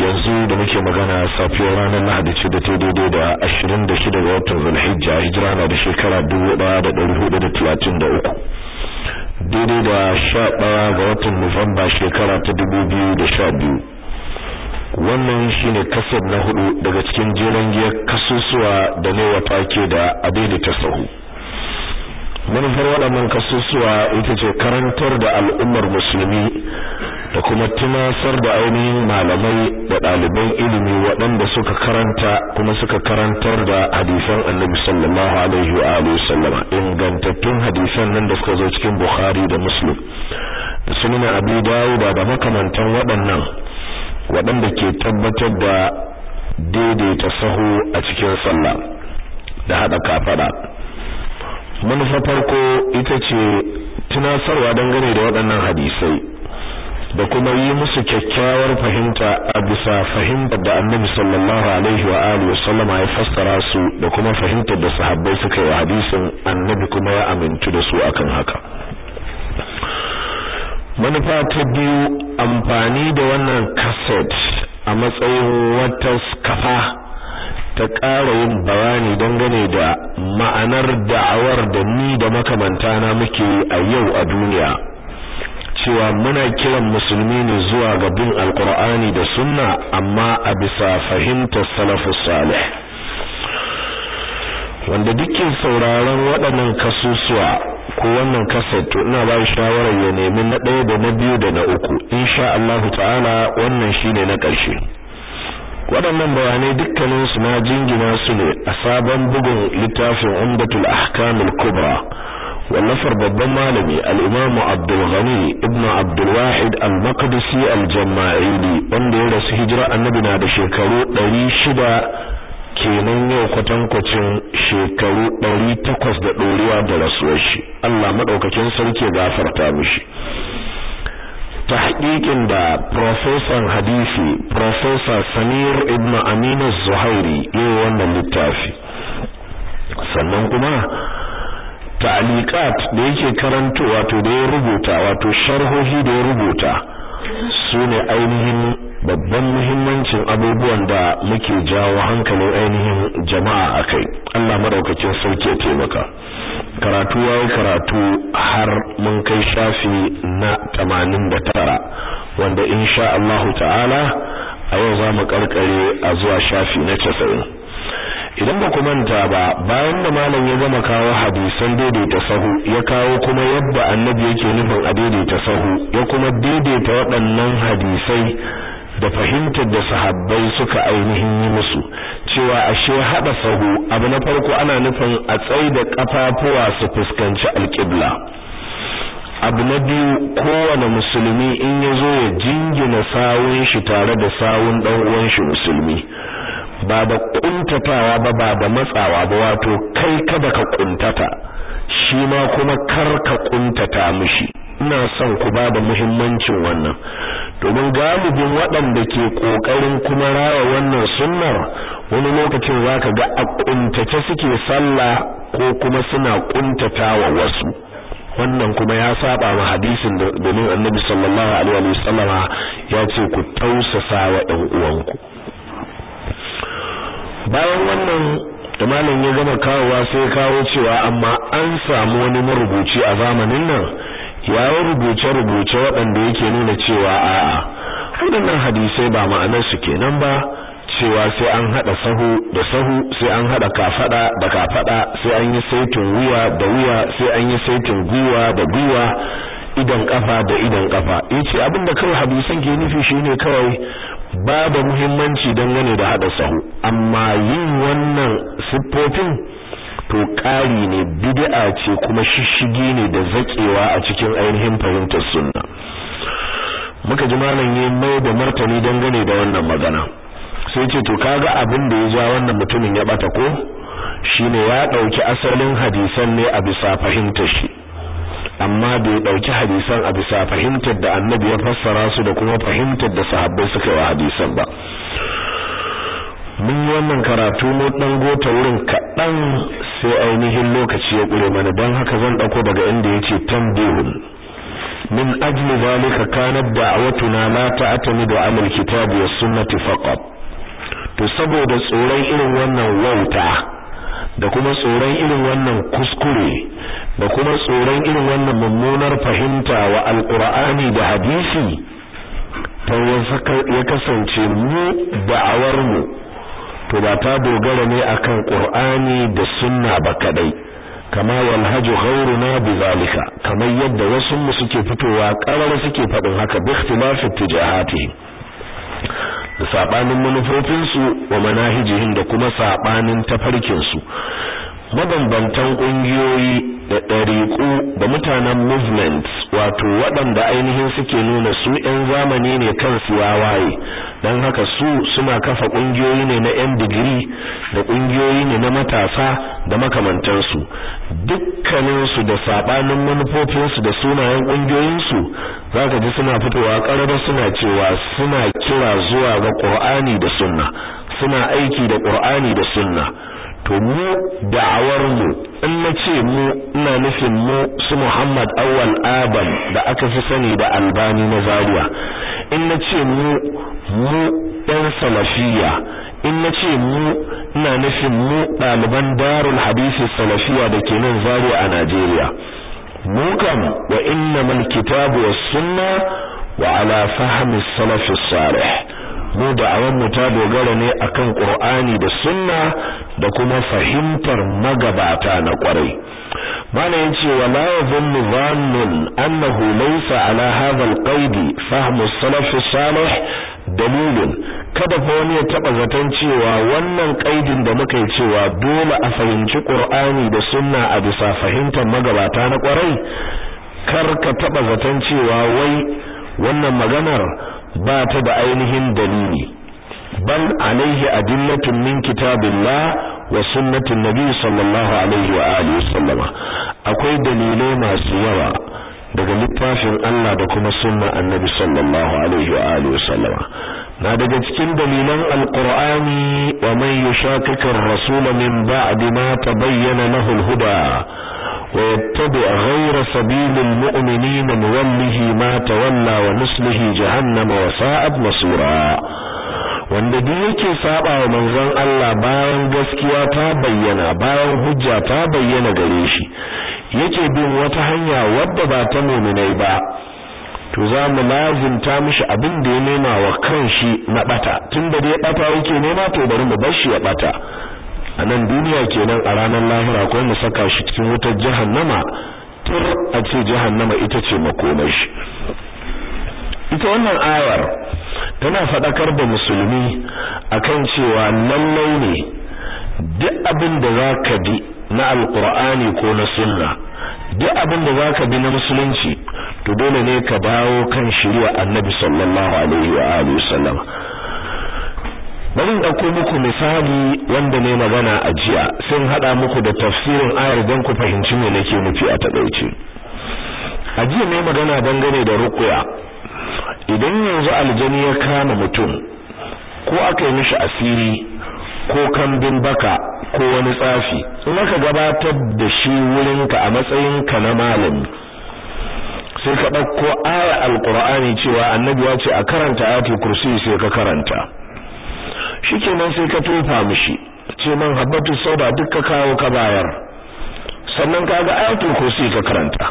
yanzu da muke magana safiyar ranar Lahadi ce da ta daidai da 26 ga watan Zulhijja hijira na da shekara 1433 daidai da 11 ga watan Nuwamba shekara ta 2012 wannan shine ƙasar na huɗu daga cikin jeren giyar kasusuwa da ne wata ke da adaidaita sahu. Manufar waɗannan kasusuwa ita ce karantar da al'ummar musulmi da kuma tunasar da ainihin malamai da ɗaliban ilimi waɗanda suka karanta kuma suka karantar da hadisan annabi sallallahu alaihi wa alihi sallama. Ingantattun hadisan nan da suka zo cikin bukhari da muslim. Da sunan abu dawuda da makamantan waɗannan waɗanda ke tabbatar da daidaita sahu a cikin sallah da haɗa kafaɗa. Manufa farko ita ce tunasarwa dangane da waɗannan hadisai. Da kuma yi musu kyakkyawar fahimta a bisa fahimtar da annabi sallallahu alaihi wa alihi wa sallama ya fassara su da kuma fahimtar da sahabbai suka yi hadisin annabi kuma ya amintu da su akan haka. Manufa ta biyu amfani da wannan cassette a matsayin wata kafa ta ƙara yin bayani dangane da ma'anar da'awar da ni da makamantana muke a yau a duniya. Cewa muna kiran musulmi ne zuwa ga bin alkur'ani da sunna amma a bisa fahimtar salafus salih. Wanda dukkan sauraron waɗannan kasusuwa ko wannan kaset ina ba shawarar ya nemi na ɗaya da na biyu da na uku. Insha Allah ta'ala wannan shine na ƙarshe. Waɗannan bayanai dukkanin su na jingina su ne a sabon bugun littafin Umdatul Ahkamul Kubra. Wallafar babban malami al-Imam Abdul Ghani ibn Abdul Wahid al-Maqdisi al-Jama'ili wanda ya rasu hijira annabi na da shekaru 600 kenan yau kwatankwacin shekaru 800 da ɗoriwa da rasuwar shi Allah madaukakin sarki gafarta mishi tahqiqin da professor hadisi professor Samir ibn Amin az-Zuhairi yayin wannan littafi sannan kuma ta'liqat da yake karanto wato da ya rubuta wato sharhohi da ya rubuta su ne ainihin babban muhimmancin abubuwan da muke jawo hankalin ainihin jama'a akai Allah madaukakin sarki ya taimaka. Karatu yayi karatu har mun kai shafi na 89 wanda insha Allah ta'ala a yau za mu karkare a zuwa shafi na 90 idan ba ku manta ba bayan da malam ya gama kawo hadisan daidaita sahu ya kawo kuma yadda annabi yake nufin a daidaita sahu ya kuma daidaita waɗannan hadisai da fahimtar da sahabbai suka ainihin yi musu. Cewa ashe hada sahu abu na farko ana nufin a tsai da kafafuwa su fuskanci alƙibla. Abu na biyu kowane musulmi in ya zo ya jingina sawun shi tare da sawun dan uwan shi musulmi. Ba da kuntatawa ba ba da matsawa ba wato kai kada ka kuntata shi ma kuma kar ka kuntata mishi. Ina son ku ba da muhimmancin wannan. Domin galibin waɗanda ke ƙoƙarin kuma raya wannan sunnar wani lokacin zaka ga a kuntace suke sallah ko kuma suna kuntatawa wasu. Wannan kuma ya saba ma hadisin da domin annabi sallallahu alaihi wa sallama ya ce ku tausasa wa ɗan uwanku. Bayan wannan malam ya gama kawowa sai kawo cewa amma an samu wani marubuci a zamanin nan ya rubuce-rubuce waɗanda yake nuna cewa a'a waɗannan hadisai ba ma'anar su kenan ba cewa sai an hada sahu da sahu sai an hada kafada da kafada sai an yi saitin wuya da wuya sai an yi saitin gwiwa da gwiwa idan kafa da idan kafa ya ce abin da kawai hadisan ke nufi shine kawai ba da muhimmanci dangane da hada sahu. Amma yin wannan siffofin to ƙari ne bid'a ce kuma shishigi ne da zakewa a cikin ainihin fahimtar sunna. Muka ji malam yayin mai da martani dangane da wannan magana. Sai ce to kaga abin da ya ja wannan mutumin ya bata ko? Shine ya ɗauki asalin hadisan ne a bisa fahimtar shi. Amma bai ɗauki hadisan a bisa fahimtar da annabi ya fassara su da kuma fahimtar da sahabbai suka yi hadisan ba. Mun yi wannan karatu mu dan gota wurin kaɗan sai ainihin lokaci ya ƙure mana don haka zan ɗauko daga inda ya ce tambihun min ajli zalika kanat da'watuna la ta'tamidu 'ala al-kitabi was sunnati faqat. To saboda tsoron irin wannan wauta da kuma tsoron irin wannan kuskure da kuma tsoron irin wannan mummunar fahimta wa alqur'ani da hadisi to ya kasance mu da'awar mu to ba ta dogara ne akan qur'ani da sunna ba kadai. Kama walhaju ghauruna bizalika kamar yadda wasu mu suke fitowa karar suke faɗin haka bi ikhtilafi tijahati da sabanin manufofin su wa manahijihim da kuma sabanin tafarkin su mabambantan kungiyoyi da ɗariƙu da mutanen movement wato waɗanda ainihin suke nuna su 'yan zamani ne kansu ya waye don haka su suna kafa ƙungiyoyi ne na 'yan digiri da ƙungiyoyi ne na matasa da makamantansu. Dukkaninsu da saɓanin manufofinsu da sunayen ƙungiyoyinsu za ka ji suna fitowa ƙarara suna cewa suna kira zuwa ga ƙur'ani da sunna. Suna aiki da ƙur'ani da sunna. To mu da'awar mu in nace mu ina nufin mu su Muhammad Awwal Adam da aka fi sani da Albani na Zaria. In nace mu mu ɗan salafiya in nace mu ina nufin mu ɗaliban Darul Hadisi Salafiya da ke nan Zaria a Najeriya. Mu kam wa innamal kitabu was sunna wa ala fahmi salaf salih. Mu da'awar mu ta dogara ne akan Qur'ani da Sunna da kuma fahimtar magabata na ƙwarai. Mana ya ce wala yadhunnu dhannun annahu laysa ala hadha alqaid fahmu salaf salih dalilun. Kada fa wani ya taba zaton cewa wannan kaidin da muka yi cewa dole a fahimci Qur'ani da Sunna a bisa fahimtar magabata na ƙwarai kar ka taba zaton cewa wai wannan maganar ba ta da ainihin dalili. Bal alaihi adillatun min kitabillah wa sunnatin nabi sallallahu alaihi wa alihi sallama. Akwai dalilai masu yawa daga littafin Allah da kuma sunna annabi sallallahu alaihi wa alihi sallama. na daga cikin dalilan alkur'ani wa man yushaqiqi ar-rasul min ba'di ma tabayyana lahu al-huda wa yattabi ghayra sabilil mu'minina nuwallihi ma tawalla wa nuslihi jahannama wa sa'at masira wanda duk yake saba wa manzon Allah bayan gaskiya ta bayyana bayan hujja ta bayyana gare shi yake bin wata hanya wadda ba ta mu'minai ba. To za mu lazimta mishi abin da ya nema wa kanshi na bata tunda dai bata yake nema to bari mu bar shi ya bata a nan duniya kenan a ranar lahira ko mu saka shi cikin wutar jahannama. Tur a ce jahannama ita ce makomar shi. Ita wannan ayar tana faɗakar da musulmi akan cewa lallai ne duk abin da za ka bi na alkur'ani ko na sunna duk abin da za ka bi na musulunci to dole ne ka dawo kan shirya annabi sallallahu alaihi wa alihi wasallam. Bari ɗauko muku misali wanda ne magana a jiya sun haɗa muku da tafsirin ayar don ku fahimci me nake nufi a taɗaice a jiya ne magana dangane da ruqya. Idan yanzu aljani ya kama mutum ko aka yi mishi asiri ko kambin baka ko wani tsafi in aka gabatar da shi wurinka a matsayinka na malami sai ka ɗauko aya alƙur'ani cewa annabi ya ce a karanta ayatul kursi sai ka karanta. Shikenan sai ka tofa mishi ce man habbatu sauda duk ka kawo ka bayar. Sannan kaga ayatul kursi ka karanta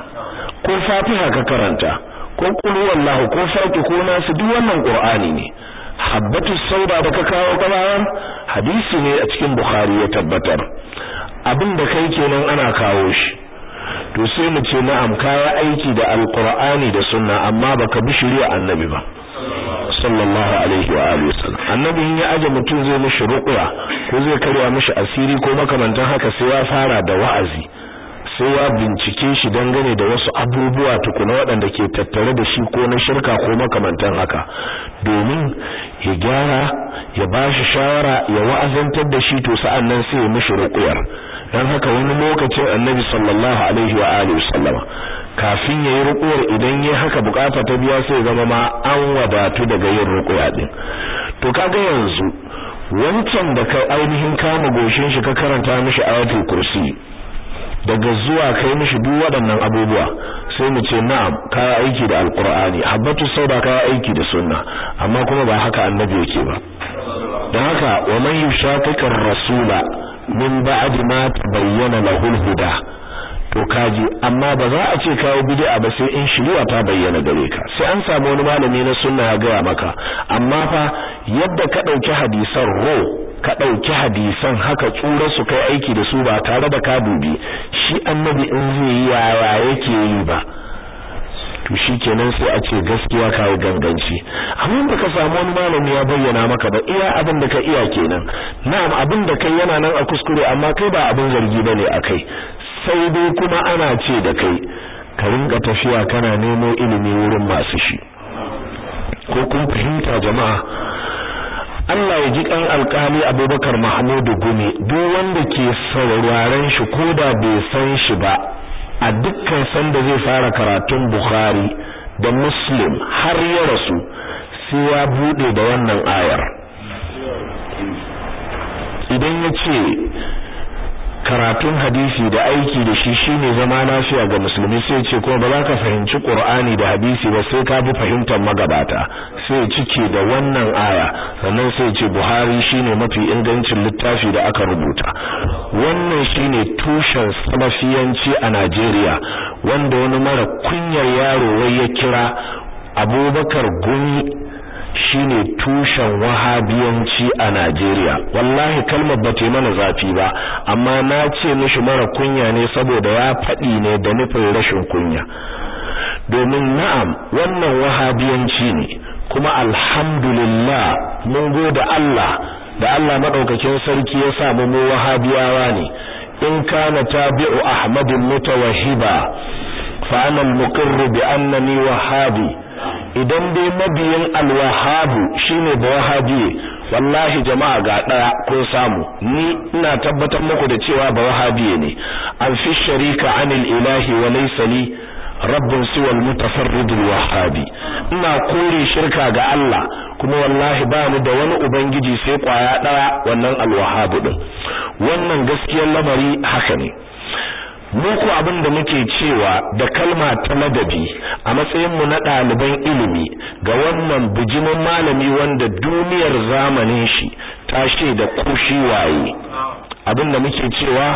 ko fatiha ka karanta ko qul wallahu ko faki ko nasu duk wannan qur'ani ne. Habbatu sauda da ka kawo ka bayar hadisi ne a cikin bukhari ya tabbatar. Abin da kai kenan ana kawo shi. To sai mu ce na'am kaya aiki da alqur'ani da sunna amma baka bi shari'a annabi ba. Sallallahu alaihi wa alihi wasallam. Annabi in ya aje mutum zai mishi ruqya ko zai karya mishi asiri ko makamantan haka sai ya fara da wa'azi. Sai ya bincike shi dangane da wasu abubuwa tukuna waɗanda ke tattare da shi ko na shirka ko makamantan haka. Domin ya gyara ya bashi shawara ya wa'azantar da shi to sa'an nan sai ya mishi ruqyar. Dan haka wani lokacin annabi sallallahu alaihi wa alihi wasallama kafin yayi ruqyar idan yayi haka buƙata ta biya sai zama ma an wadatu daga yin ruqya din. To kaga yanzu wancan da kai ainihin kama goshin shi ka karanta mishi ayatul kursi daga zuwa kai mishi duk waɗannan abubuwa. Sai mu ce na'am kaya aiki da alqur'ani. Habbatu sauda kaya aiki da sunna amma kuma ba haka annabi yake ba. Dan haka wa man yushaqiqir rasula min ba'd ma tabayyana lahu al-huda. To kaji amma ba za a ce kawo bid'a ba sai in shari'a ta bayyana gare ka. Sai an samu wani malami na sunna ya gaya maka. Amma fa yadda ka ɗauki hadisan ro ka ɗauki hadisan haka tsura su kai aiki da su ba tare da ka dubi. Shi annabi in zai yi yaya yake yi ba? To shikenan sai a ce gaskiya kawo ganganci. Amma baka samu wani malami ya bayyana maka ba iya abin da ka iya kenan. Na'am abin da kai yana nan a kuskure amma kai ba abin zargi ba ne akai sai dai kuma ana ce da kai ka rinka tafiya kana nemo ilimi wurin masu shi. Ko kun fahimta jama'a? Allah ya ji kan alkali Abubakar Mahmudu Gumi duk wanda ke sauraron shi koda bai san shi ba a dukkan sanda zai fara karatun Bukhari da Muslim har ya rasu sai ya buɗe da wannan ayar. Idan ya ce karatun hadisi da aiki da shi shine zama lafiya ga musulmi sai ce kuma ba za ka fahimci Qur'ani da hadisi ba sai ka bi fahimtar magabata. Sai cike da wannan aya. Sannan sai ce Buhari shine mafi ingancin littafi da aka rubuta. Wannan shine tushen salafiyanci a Najeriya wanda wani mara kunyar yaro wai ya kira Abubakar Gumi shine tushen wahabiyanci a Najeriya. Wallahi kalmar ba ta mana zafi ba amma na ce mishi mara kunya ne saboda ya faɗi ne da nufin rashin kunya. Domin na'am wannan wahabiyanci ne kuma alhamdulillah mun gode Allah da Allah madaukakin sarki ya sa mu wahabiyawa ne. In kana tabi'u ahmadin mutawahhiba fa ana al-muqirr bi annani wahabi. Idan dai mabiyin alwahabu shine da wahabi wallahi jama'a ga ɗaya ko samu. Ni ina tabbatar muku da cewa ba wahabi ne. An fi sharika anil ilahi wa laysa li rabbun siwa al-mutafarrid al-wahhabi ina kore shirka ga Allah kuma wallahi ba ni da wani ubangiji sai ƙwaya ɗaya wannan al-wahhab din wannan gaskiyar lamari haka ne. Muku abin da muke cewa da kalma ta ladabi a matsayin mu na ɗaliban ilimi ga wannan bijimin malami wanda duniyar zamanin shi ta da kushi waye. Abin da muke cewa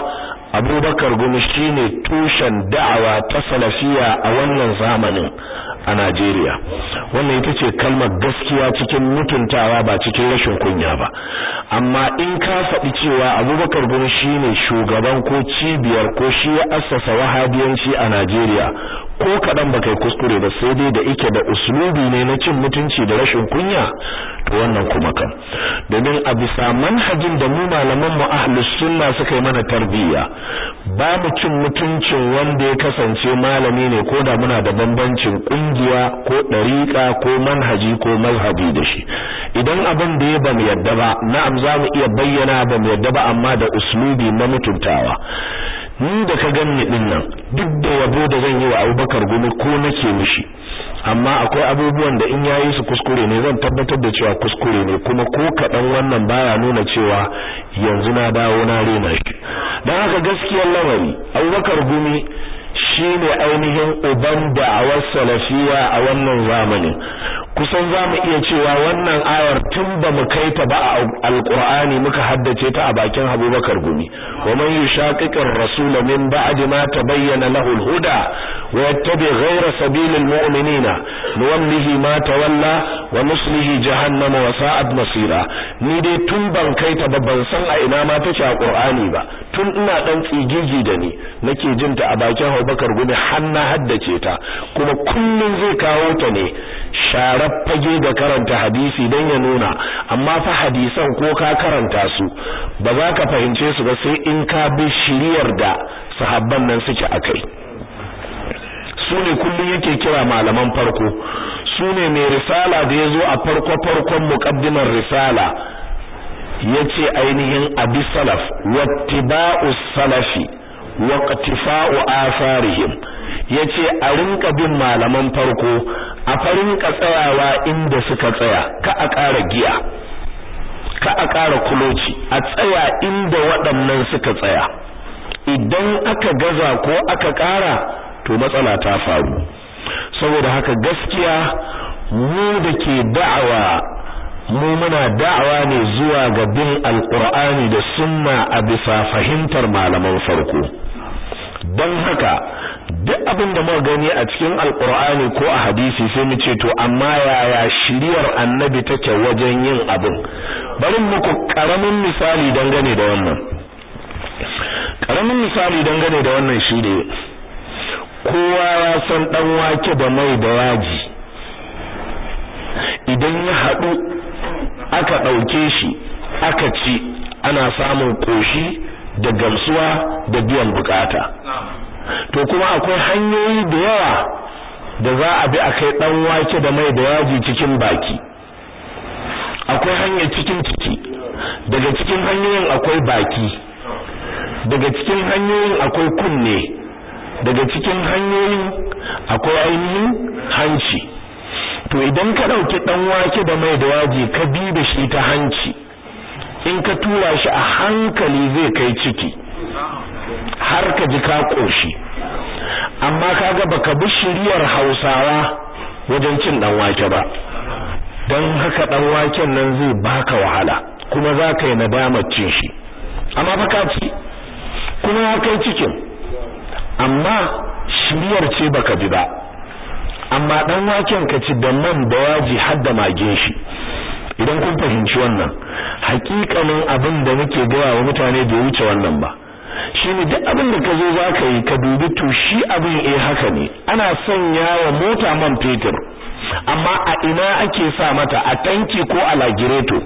abubakar gumi shine tushen da'awa ta salafiya a wannan zamanin. A Najeriya. Wannan ita ce kalmar gaskiya cikin mutuntawa ba cikin rashin kunya ba. Amma in ka faɗi cewa Abubakar Gumi shine shugaban ko cibiyar ko shi ya assasa wahabiyanci a Najeriya ko kadan baka yi kuskure ba sai dai da ike da uslubi ne na cin mutunci da rashin kunya to wannan kuma kan domin a bisa manhajin da mu malaman mu ahlus sunna suka yi mana tarbiyya ba mu cin mutuncin wanda ya kasance malami ne ko da muna da bambancin ƙungiya ko dariƙa ko manhaji ko mazhabi da shi. Idan abin da ya ba mu yadda ba na'am za mu iya bayyana ba mu yadda ba amma da uslubi na mutuntawa. Ni da ka ganni ɗin nan duk da yabo da zan yi wa Abubakar gumi ko nake mishi amma akwai abubuwan da in yayi su kuskure ne zan tabbatar da cewa kuskure ne kuma ko kadan wannan baya nuna cewa yanzu na dawo na rena shi. Dan haka gaskiyar lamari Abubakar gumi shine ainihin uban da'awar salafiya a wannan zamanin kusan za mu iya cewa wannan ayar tun ba mu kai ta ba a alqur'ani muka haddace ta a bakin Abubakar gumi. Wa man yushaqiqir rasul min ba'di ma tabayyana lahu al-huda wa yattabi ghayra sabilil mu'minina nuwallihi ma tawalla wa nuslihi jahannama wa sa'at masira. Ni dai tun ban kai ta ba ban san a ina ma take a ba. Tun ina dan tsigigi da ni nake jin ta a bakin Abubakar gumi har na haddace ta kuma kullun zai kawo ta ne sharar fage da karanta hadisi don ya nuna. Amma fa hadisan ko ka karanta su ba za ka fahimce su ba sai in ka bi shiriyar da sahabban nan suke akai su ne kullum yake kira malaman farko. Su ne mai risala da ya zo a farko-farkon muƙaddimar risala ya ce ainihin abi salaf wattiba'u salafi. Waqtifa'u atharihim. Yace a rinka bin malaman farko a farin tsayawa inda suka tsaya ka a ƙara giya ka a ƙara kuloci a tsaya inda waɗannan suka tsaya. Idan aka gaza ko aka ƙara to matsala ta faru. Saboda haka gaskiya mu da ke da'awa mu muna da'awa ne zuwa ga bin alqur'ani da sunna a bisa fahimtar malaman farko. Don haka duk abin da muka gani a cikin alqur'ani ko a hadisi sai mu ce to amma yaya shiriyar annabi take wajen yin abin? Bari muku ƙaramin misali dangane da wannan. Karamin misali dangane da wannan shine kowa ya san dan wake da mai da yaji. Idan ya haɗu aka ɗauke shi aka ci ana samun ƙoshi da gamsuwa da biyan buƙata. To kuma akwai hanyoyi da yawa da za a bi a kai ɗan wake da mai da yaji cikin baki. Akwai hanyar cikin ciki. Daga cikin hanyoyin akwai baki. Daga cikin hanyoyin akwai kunne. Daga cikin hanyoyin akwai ainihin hanci. To idan ka ɗauki dan wake da mai da yaji ka bi da shi ta hanci in ka tura shi a hankali zai kai ciki har ka ji ka koshi amma kaga baka bi shiriyar Hausawa wajen cin dan wake ba. Dan haka dan waken nan zai baka wahala kuma za ka yi nadamar cin shi. Amma baka ci kuma ya kai cikin. Amma shiriyar ce baka bi ba. Amma dan waken ka ci da man da yaji har da mage shi. Idan kun fahimci wannan hakikanin abin da nake gaya wa mutane bai wuce wannan ba. Shine duk abin da ka zo zaka yi ka dubi to shi abin eh haka ne. Ana sanya wa mota man fetur amma a ina ake sa mata? A tanki ko a lagireto?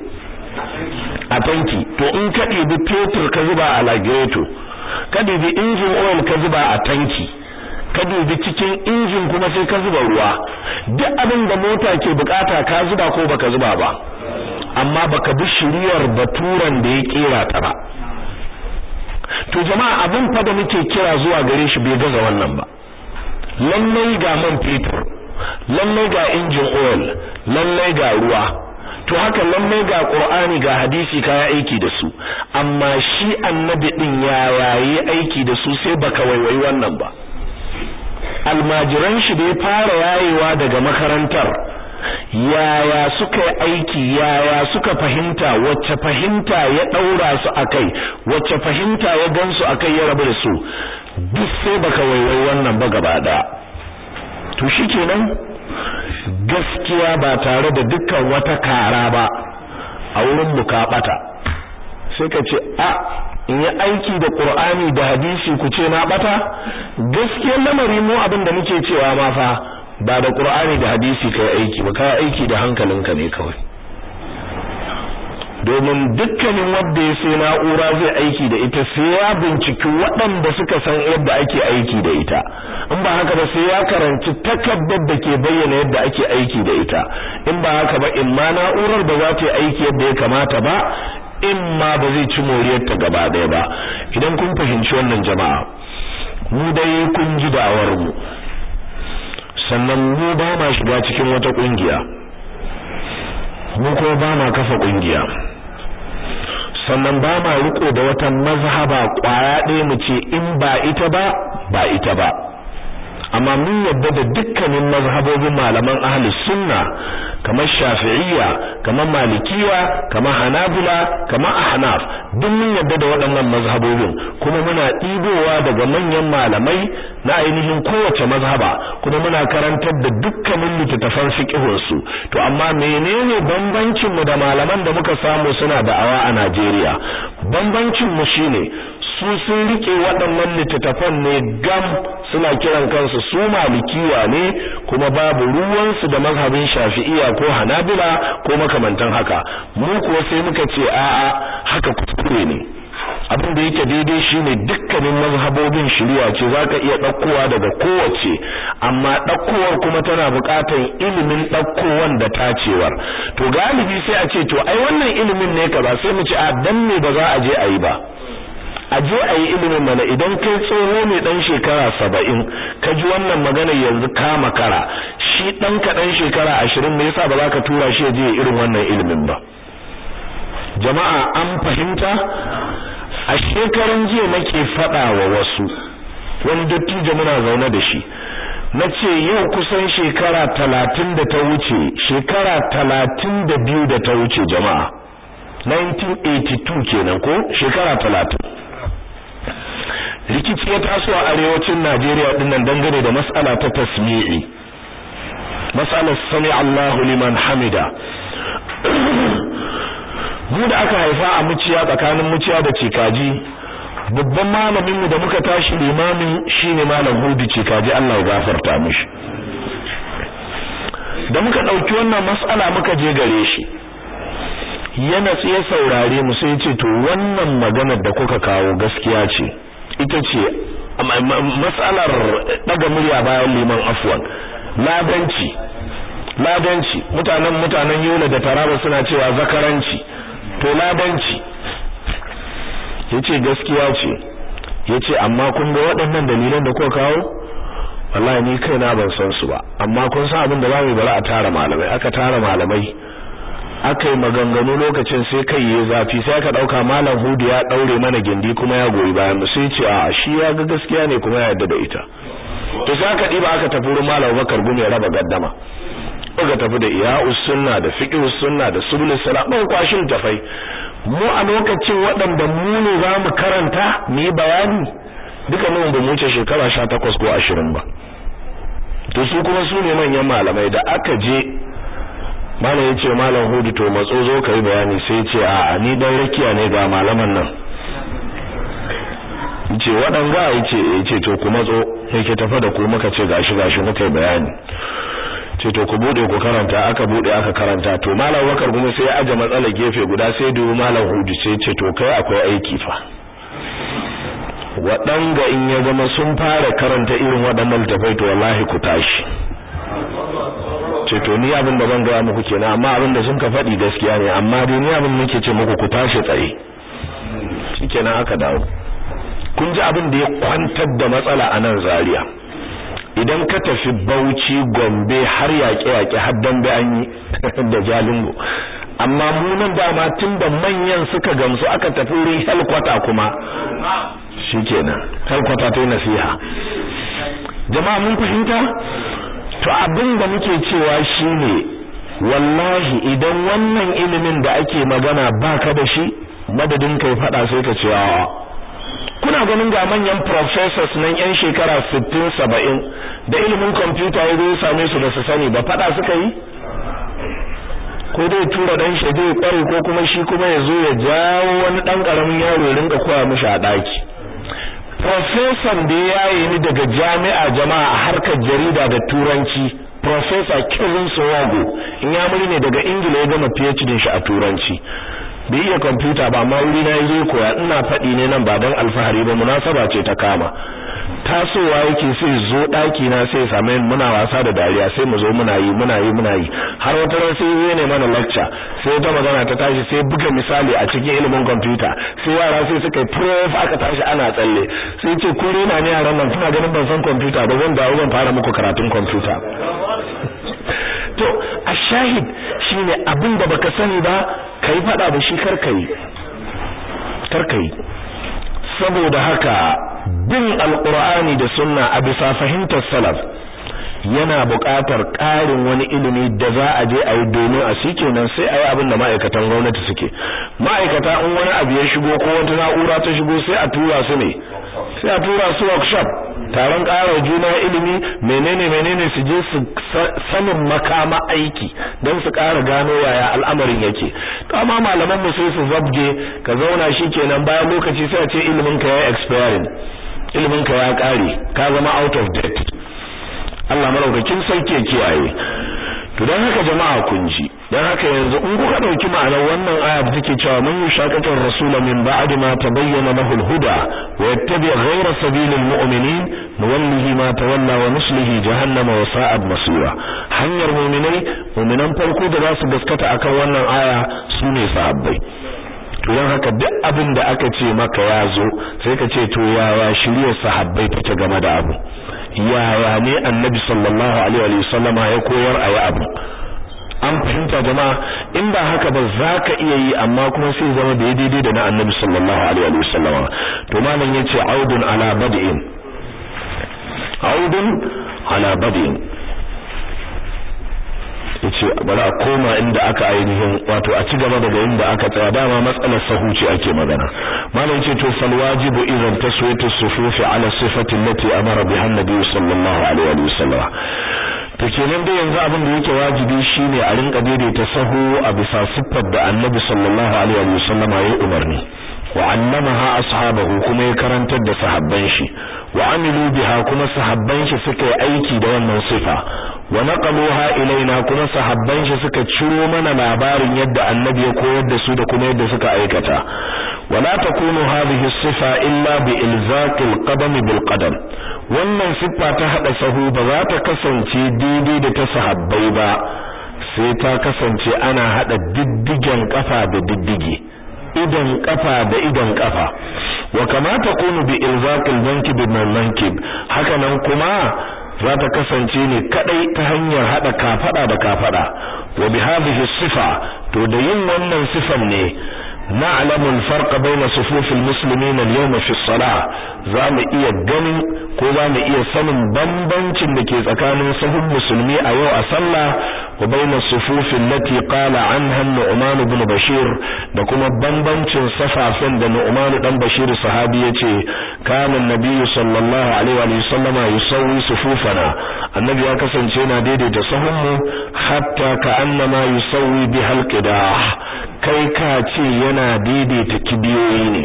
A tanki. To in ka ɗebi fetur ka zuba a lagireto ka dubi injin oil ka zuba a tanki. Ka dubi cikin injin kuma sai ka zuba ruwa. Duk abin da mota ke buƙata ka zuba ko baka zuba ba. Amma baka bi shiriyar baturan da ya kera ta ba. To jama'a abin fa da muke kira zuwa gare shi bai gaza wannan ba. Lallai ga man fetur lallai ga injin oil lallai ga ruwa. To haka lallai ga qur'ani ga hadisi ka aiki da su. Amma shi annabi din ya yayi aiki da su sai baka waiwai wannan ba. Almajiran shi da ya fara yayewa daga makarantar. Yaya suka yi aiki yaya suka fahimta wacce fahimta ya daura su akai wacce fahimta ya gansu akai ya rabu da su duk sai baka waiwai wannan ba gaba ɗaya to shikenan gaskiya ba tare da dukkan wata kara ba a wurin mukabata sai ka ce a in yi aiki da Qur'ani da hadisi ku ce na bata? Gaskiyar lamari mu abin da muke cewa ma fa ba da Qur'ani da hadisi kai aiki ba kai aiki da hankalinka ne kawai. Domin dukkanin wanda ya sai na'ura zai aiki da ita sai ya binciki waɗanda suka san yadda ake aiki da ita. In ba haka ba sai ya karanci takaddar da ke bayyana yadda ake aiki da ita. In ba haka ba in ma na'urar ba za ta yi aiki yadda ya kamata ba in ma ba zai ci moriyarta gaba ɗaya ba. Idan kun fahimci wannan jama'a mu dai kun ji da'awar mu. Sannan mu ba ma shiga cikin wata ƙungiya mu kuma ba ma kafa ƙungiya sannan ba ma riko da wata mazhaba ƙwaya ɗaya mu ce in ba ita ba ba ita ba. Amma mun yadda da dukkanin mazhabobin malaman ahli sunna kamar shafi'iyya kamar malikiya kamar hanabila kamar ahnaf. Duk mun yadda da waɗannan mazhabobin. Kuma muna ɗibowa daga manyan malamai na ainihin kowace mazhaba. Kuma muna karantar da dukkanin littattafan fiqhun su to amma menene bambancin mu da malaman da muka samu suna da'awa a Najeriya? Bambancin mu shine su sun riƙe waɗannan littattafan ne gam suna kiran kansu su malikiya ne kuma babu ruwansu da mazhabin shafi'iya ko hanabila ko makamantan haka. Mu kuwa sai muka ce a'a haka kuskure ne. Abin da yake daidai shine dukkanin mazhabobin shari'a ce zaka iya ɗaukowa daga kowace amma ɗaukowar kuma tana buƙatar ilimin ɗaukowan da tacewar. To galibi sai a ce to ai wannan ilimin ne ka ba? Sai mu ce a dan me ba za a je a yi ba? A je a yi ilimin mana idan kai tsoho ne dan shekara saba'in ka ji wannan magana yanzu ka makara shi dan ka dan shekara ashirin me yasa ba za ka tura shi ya je irin wannan ilimin ba? Jama'a an fahimta? A shekaran jiya nake faɗa wa wasu wani dattijo muna zaune da shi. Na ce yau kusan shekara talatin da ta wuce shekara talatin da biyu da ta wuce jama'a. 1982 kenan ko? Shekara talatin. Rikici ya taso a arewacin Najeriya ɗin nan dangane da mas'ala ta tasmi'i. Mas'alar sami Allahu liman hamida. Mu da aka haifa a muciya tsakanin muciya da cikaji babban malamin mu da muka tashi limamin shine malam Hudu cikaji Allah ya gafarta mishi. Da muka ɗauki wannan mas'ala muka je gare shi yana tsaye saurare mu sai ce to wannan maganar da kuka kawo gaskiya ce. Ita ce matsalar daga murya bayan liman afwan. Ladanci ladanci. Mutanen mutanen yola da taraba suna cewa zakaranci. To ladanci ya ce gaskiya ce. Yace amma kun ga waɗannan dalilan da kuka kawo? Wallahi ni kaina ban san su ba. Amma kun san abin da za mu bari a tara malamai. Aka tara malamai. Aka yi maganganu lokacin sai kai yayi zafi sai aka ɗauka malam huɗu ya daure mana gindi kuma ya goyi bayan mu. Sai ce a shi ya ga gaskiya ne kuma ya yarda da ita. To sai aka diba aka tafi wurin malam Bakar Gumi ya raba gaddama. Aka tafi da iya'us sunna da fiqhus sunna da subul salam ban kwashin tafai mu a lokacin waɗanda mu ne za mu karanta mu yi bayani duka mun ba mu wuce shekara 18 ko 20 ba. To su kuma su ne manyan malamai da aka je malam ya ce malam huɗu to matso zo ka yi bayani. Sai ce a ni dan rakiya ne ga malaman nan. Ce waɗanga ya ce ya ce to ku matso yake tafa da ku muka ce gashi gashi muka yi bayani. Ce to ku buɗe ku karanta. Aka buɗe aka karanta. To malam waƙar kuma sai ya aje matsalar gefe guda sai dubi malam huɗu sai ce to kai akwai aiki fa. Waɗanga in ya zama sun fara karanta irin waɗannan tafai to wallahi ku tashi. Ce to ni abin da ban gaya muku kenan amma abin da sun ka faɗi gaskiya ne amma dai ni abin nake ce muku ku tashi tsaye. Shikenan aka dawo. Kun ji abin da ya kwantar da matsala a nan Zaria. Idan ka tafi Bauchi Gombe har yaƙe-yaƙe har dambe an yi da Jalingo. Amma mu nan dama tunda manyan suka gamsu aka tafi wurin helkwata kuma. Shikenan. Helkwata ta yi nasiha. Jama'a mun fahimta? To abin da muke cewa shine wallahi idan wannan ilimin da ake magana baka da shi madadin kai fada sai ka ce kuna ganin ga manyan professors nan yan shekara 60 70 da ilimin computer ya same su da su sani ba fada suka yi? Ko dai tura dan shi dai kware ko kuma shi kuma ya zo ya jawo wani dan ƙaramin yaro ya rinka koya mishi a daki professor da ya yi ni daga jami'a jama'a a harkar jarida da turanci. Professor Kevin Sowago. In ya muri ne daga Ingila ya gama PhD shi a turanci. Bai iya kwamfuta ba amma wuri na ya zo koya ina faɗi ne nan ba dan alfahari ba munasaba ce ta kama. Tasowa yake sai zo daki na sai same muna wasa da dariya sai mu zo muna yi muna yi muna yi. Har wata ran sai yi ne mana lecture sai wata magana ta tashi sai buga misali a cikin ilimin kwamfuta. Sai yara sai suka prof aka tashi ana tsalle. Sai ce ku rena ne yaran nan kuna ganin ban san kwamfuta ba zan dawo zan fara muku karatun kwamfuta. To a shahid shine abin da baka sani ba kai fada da shi karkai karkai saboda haka bin alqur'ani da sunna a bisa fahimtar salaf yana buƙatar ƙarin wani ilimi da za a je a yi domin a shi kenan sai a yi abin da ma'aikatan gwamnati suke. Ma'aikata in wani abu ya shigo ko wata na'ura ta shigo sai a tura su ne. Sai a tura su workshop taron ƙara juna ilimi menene menene su je su sanin makama aiki don su ƙara gano yaya al'amarin yake. To amma malaman mu sai su zabge ka zauna shi kenan bayan lokaci sai a ce ilimin ka ya expiring ilimin ka ya ƙare ka zama out of date. Allah maraukakin sarki ya kiyaye. To dan haka jama'a kun ji dan haka yanzu in kuka ɗauki ma'anar wannan aya da take cewa man yushaqatu ar-rasul min ba'di ma tabayyana lahu al-huda wa yattabi' ghayra sabilil mu'minin nuwallihi ma tawalla wa nuslihi jahannama wa sa'at masira. Hanyar mu'minai mu'minan farko da za su gaskata akan wannan aya su ne sahabbai. To dan haka duk abin da aka ce maka ya zo sai ka ce to yaya shirye sahabbai take game da abu? Yaya ne annabi sallallahu alaihi wa sallama ya koyar a yi abu? An fahimta jama'a in ba haka ba za ka iya yi amma kuma sai zama da daidai da na annabi sallallahu alaihi wa sallama to malam ya ce audun ala bad'in. Audun ala bad'in. Ya ce bari a koma inda aka ainihin wato a ci gaba daga inda aka tsaya. Dama matsalar sahuci ake magana. Malam ya ce to fal wajibu idan taswiyatu sufufi ala sifati allati amara biha annabi sallallahu alaihi wa sallam. To kenan dai yanzu abin da yake wajibi shine a rinka daidaita sahu a bisa siffar da annabi sallallahu alaihi wa sallam ya umarni. Wa allamaha ashabahu kuma ya karantar da sahabban shi wa biha kuma sahabban shi suka yi aiki da wannan sifa wa naqaluha ilaina kuma sahabban shi suka ciro mana labarin yadda annabi ya koyar da su da kuma yadda suka aikata. Wala takunu hadhihi sifa illa bi ilzaqil qadam bil qadam. Wannan siffa ta hada sahu ba za ta kasance daidai da ta sahabbai ba sai ta kasance ana hada diddigen kafa da diddige. Idan kafa da idan kafa. Wa kama takunu bi ilzaqil mankib bil mankib haka nan kuma za ta kasance ne kadai ta hanyar hada kafada da kafada. Wa bi hadhihi sifa. To da yin wannan sifan ne na'lamu al-farq bayna sufuf al-muslimin al-yawm fi as-salah za mu iya ganin ko za mu iya sanin bambancin da ke tsakanin sahun musulmi a yau a sallah wa bayna sufuf allati qala anha Nu'man ibn Bashir da kuma bambancin safafin da Nu'man dan Bashir sahabi ya ce kana an-nabiy sallallahu alaihi wa sallama yusawwi sufufana annabi ya kasance yana daidaita sahun mu hatta ka annama yusawwi bi kai ka yana daidaita kibiyoyi ne.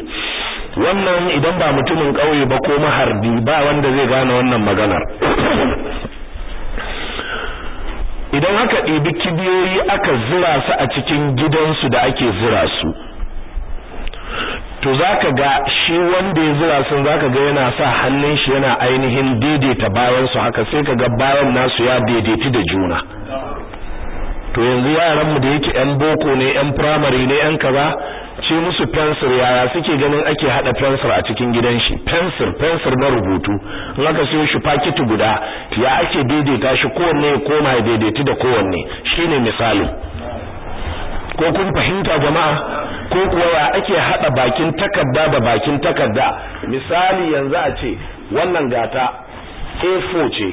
Wannan idan ba mutumin kauye ba ko maharbi ba wanda zai gane wannan maganar. Idan aka ɗibi kibiyoyi aka zira su a cikin gidansu da ake zira su to zaka ga shi wanda ya zira sun zaka ga yana sa hannun shi yana ainihin daidaita bayan su haka sai ka ga bayan nasu ya daidaiti da juna. To yanzu yaran mu da yake yan boko ne yan primary ne yan kaza ce musu pencil yaya suke ganin ake hada pencil a cikin gidan shi? Pencil pencil na rubutu. In aka siyo shi pakiti guda ya ake daidaita shi kowanne ya koma ya daidaiti da kowanne? Shine misali ko kun fahimta jama'a? Ko kuwa ya ake hada bakin takarda da bakin takarda? Misali yanzu a ce wannan gata A4 ce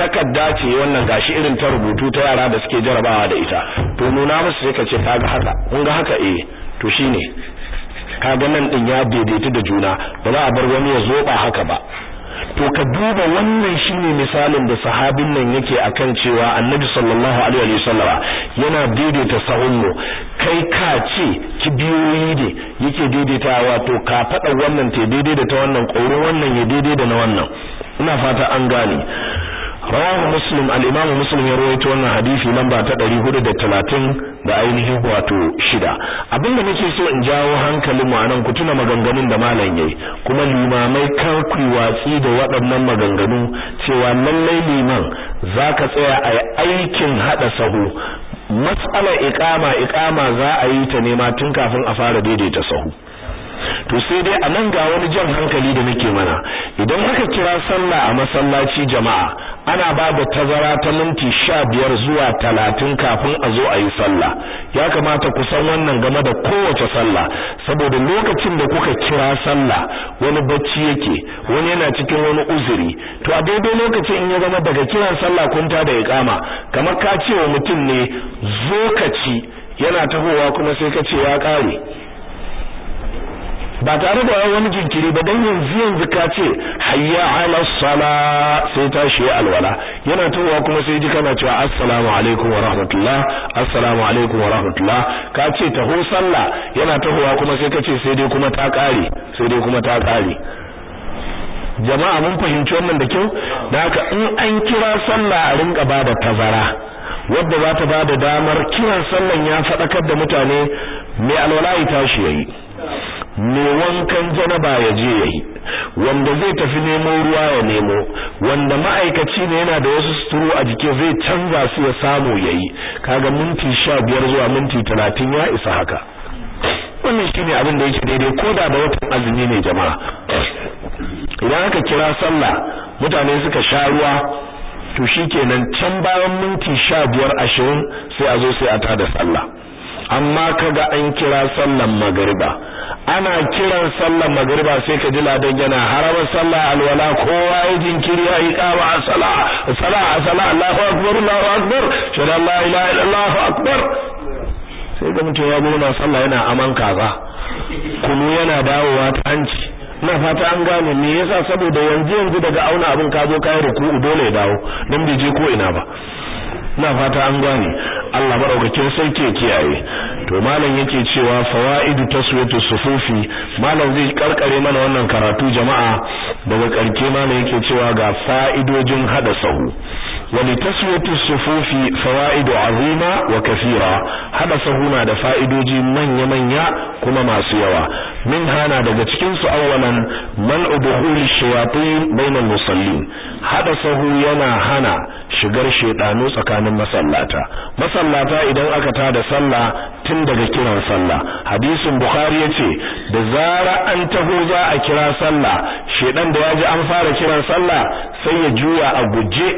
takarda ce wannan gashi irin ta rubutu ta yara da suke jarabawa da ita. To nuna musu sai ka ce kaga haka. Kun ga haka? Eh. To shine kaga nan din ya daidaita da juna ba za a bar wani ya zoba haka ba to ka duba wannan shine misalin da sahabin nan yake akan cewa annabi sallallahu alaihi wasallam yana daidaita sahunmu kai ka ce kibiyoyi ne yake daidaitawa to ka fada wannan te daidai da ta wannan ƙoro wannan ya daidai da na wannan ina fata an gane rawahu muslim al-imam muslim ya rawaito wannan hadisi lamba ta 430 da ainihin wato shida. Abinda nake so in jawo hankalin mu a nan ku tuna maganganun da malam yayi kuma limamai kar watsi da waɗannan maganganu cewa lallai liman zaka tsaya a aikin hada sahu. Mas'alar iqama iqama za a yi ta nema tun kafin a fara daidaita sahu. To sai dai a nan ga wani jan hankali da nake mana. Idan aka kira sallah a masallaci jama'a ana ba da tazara ta minti sha biyar zuwa talatin kafin a zo a yi sallah. Ya kamata ku san wannan game da kowace sallah saboda lokacin da kuka kira sallah wani bacci yake wani yana cikin wani uzuri. To a daidai lokacin in ya zama daga kiran sallah kun ta da iqama kamar ka ce wa mutum ne zo ka ci yana tahowa kuma sai ka ce ya kare ba tare da wani jinkiri ba dan yanzu yanzu ka ce hayya ala sala sai ta shi alwala. Yana tawowa kuma sai ji kana cewa assalamu alaikum wa rahmatullah assalamu alaikum wa rahmatullah. Ka ce taho sallah. Yana tahowa kuma sai ka ce sai dai kuma ta kare sai dai kuma ta kare jama'a mun fahimci wannan da kyau? Da haka in an kira sallah a rinka ba da tazara wadda za ta ba da damar kiran sallan ya faɗakar da mutane mai alwala ya tashi yayi mai wankan janaba ya je yayi wanda zai tafi nemo ruwa ya nemo. Wanda ma'aikaci ne yana da wasu suturu a jiki zai canza su ya samu yayi kaga minti sha biyar zuwa minti talatin ya isa haka. Wannan shine abin da yake daidai ko da da watan azumi ne jama'a. Idan aka kira sallah mutane suka sha ruwa to shikenan can bayan minti sha biyar ashirin sai a zo sai a tada sallah. Amma kaga an kira sallan magariba ana kiran sallan magariba sai ka ji ladan yana haraba sallah alwala kowa ya jinkiri ya iqama as-sala as-sala as-sala Allahu akbar Allahu akbar shada la ilaha illallah akbar. Sai ga mutum ya gona sallah yana aman kaza. Kunu yana dawowa ta hanci. Ina fata an gane me yasa saboda yanzu yanzu daga auna abin ka zo kai ruku'u dole ya dawo dan bai je ko ina ba. Ina fata an gane. Allah madaukakin sarki ya kiyaye. To malam yake cewa fawaidu taswiyatu sufufi. Malam zai karkare mana wannan karatu jama'a. Daga karke malam yake cewa ga fa'idojin hada sahu. ولتسوية الصفوف فوائد عظيمة وكثيرة هذا سهونا da fa'idoji manya-manya kuma masu yawa min hana daga cikin su awwalan man'u dukhuli shayatin bainal musallin hada sahu yana hana shigar shedanu tsakanin masallata masallata idan aka tada sallah tun daga kiran sallah hadisin bukhari yace da zara an taho za a kira sallah shedan da yaji an fara kiran sallah sai ya juya a guje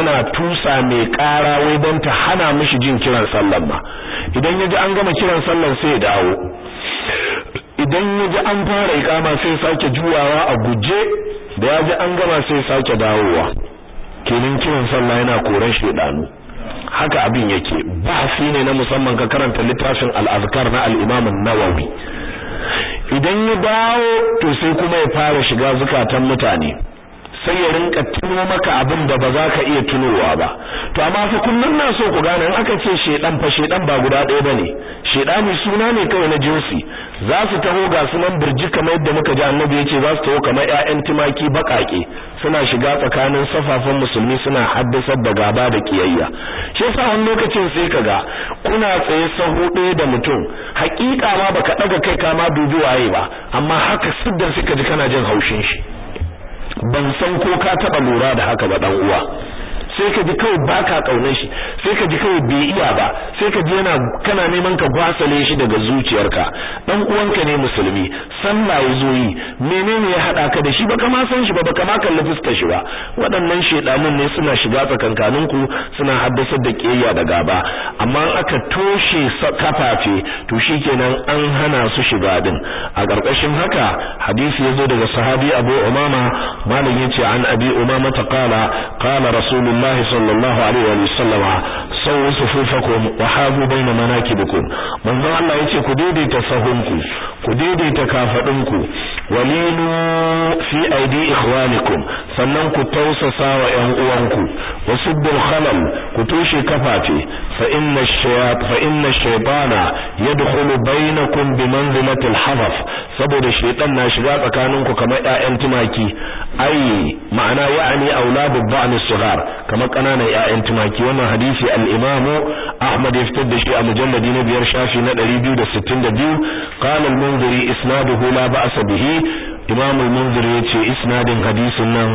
yana tusa mai ƙara wai don ta hana mishi jin kiran sallan ma. Idan ya ji an gama kiran sallan sai ya dawo. Idan ya ji an fara ikama sai sake juyawa a guje. Da ya ji an gama sai sake dawowa. Kenan kiran sallah yana koran shedanu haka abin yake. Bahasi ne na musamman ka karanta littafin al-azkar na al-imam an-nawawi. Idan ya dawo to sai kuma ya fara shiga zukatan mutane. Sai ya rinka tuno maka abin da ba za ka iya tunowa ba. To amma fa kullun na so ku gane in aka ce shedan fa shedan ba guda ɗaya ba ne. Shedani suna ne kawai na jinsi. Za su taho ga su nan birji kamar yadda muka ji annabi ya ce za su taho kamar ƴaƴan timaki baƙaƙe. Suna shiga tsakanin safafan musulmi suna haddasar da gaba da kiyayya. Shi yasa wani lokacin sai kaga kuna tsaye sahu ɗaya da mutum. Haƙiƙa ma baka ɗaga kai kama dubi waye ba amma haka siddan suka ji kana jin haushin shi. Ban san ko ka taba lura da haka ba dan uwa. Sai ka ji kawai baka ƙaunar shi sai ka ji kawai bai iya ba sai ka ji yana kana neman ka gwasale shi daga zuciyarka. Dan uwanka ne musulmi sallah ya zo yi menene ya hada ka da shi? Baka ma san shi ba baka ma kalli fuskar shi ba. Waɗannan shedanun ne suna shiga tsakankanin ku suna haddasa da kiyayya da gaba. Amma aka toshe kafafe to shikenan an hana su shiga din. A ƙarƙashin haka hadisi ya zo daga sahabi Abu Umama malam ya ce an Abi Umama ta qala qala Rasulullah alaihi wa sallama sawu sufufakum wa hazu baina manakibikum. Manzon Allah ya ce ku daidaita sahunku ku daidaita kafadunku. Walinu fi aidi ikhwanikum sannan ku tausasa wa ƴan uwanku. Wasuddul khalal ku toshe kafafe fa inna shayat fa inna shaytana yadkhulu bainakum bi manzilati al-hafaf saboda shaytan na shiga tsakaninku kamar ƴaƴan tumaki. Ai ya'ani auladu ba'ni sigar kamar ƙananan ƴaƴan tumaki. Wannan hadisi al-imam Ahmad ya fitar da shi a mujalladi na biyar shafi na 262 qala al-munziri isnaduhu la ba'sa bihi. Imam al-munziri ya ce isnadin hadisin nan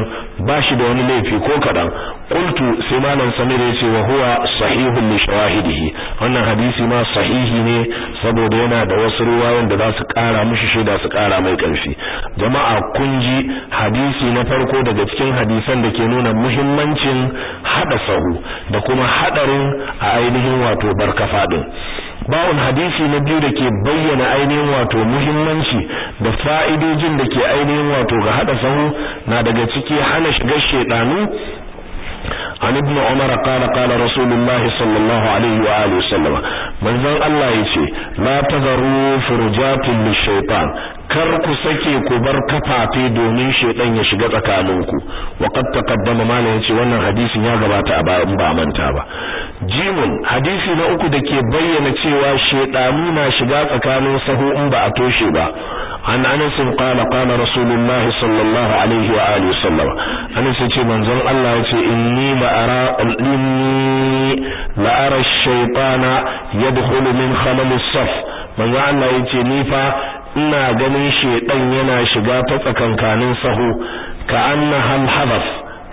bashi da wani laifi ko kadan qultu sai malam samir ya ce wa huwa sahihun li shawahidihi. Wannan hadisi ma sahihi ne saboda yana da wasu ruwayoyin da za su kara mishi shaida su kara mai ƙarfi jama'a kun ji hadisi na farko daga cikin hadisan da ke nuna muhimmancin hada sahu da kuma hadarin a ainihin wato barkafa din bawon hadisi na biyu da ke bayyana ainihin wato muhimmanci da fa'idojin da ke ainihin wato ga hada sahu na daga ciki hana shigar shedanu. an ibn umar qala qala rasulullah sallallahu alaihi wa alihi wasallam manzon Allah ya ce la tazaru furujatin lishaitan kar ku sake ku bar kafafe domin shaitan ya shiga tsakaninku wa qad taqaddama mala ya ce wannan hadisin ya gabata a bayan ba manta ba jimun hadisi na uku dake bayyana cewa shaitanu na shiga tsakanin sahu in ba a toshe ba an anas qala qala rasulullahi sallallahu alaihi wa alihi wasallam anas ya ce manzon Allah ya ce inni ara ash-shaytana yadkhulu min khalal as-saf manzon Allah ya ce ni fa ina ganin shedan yana shiga ta tsakankanin sahu ka anna hal hadaf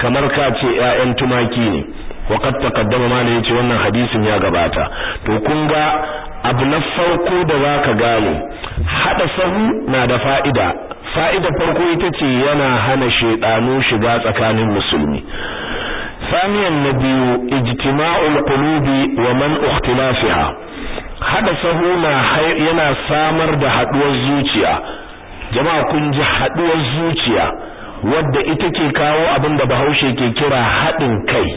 kamar ka ce ƴaƴan tumaki ne waqad taqaddama ma ne ya ce wannan hadisin ya gabata to kun ga abu na farko da zaka gane hada sahu na da fa'ida fa'ida farko ita ce yana hana shedanu shiga tsakanin musulmi ثانيا النبي اجتماع القلوب ومن اختلافها hada sahu na yana samar da haduwar zuciya jama'a kun ji haduwar zuciya wadda ita ke kawo abin da Bahaushe ke kira hadin kai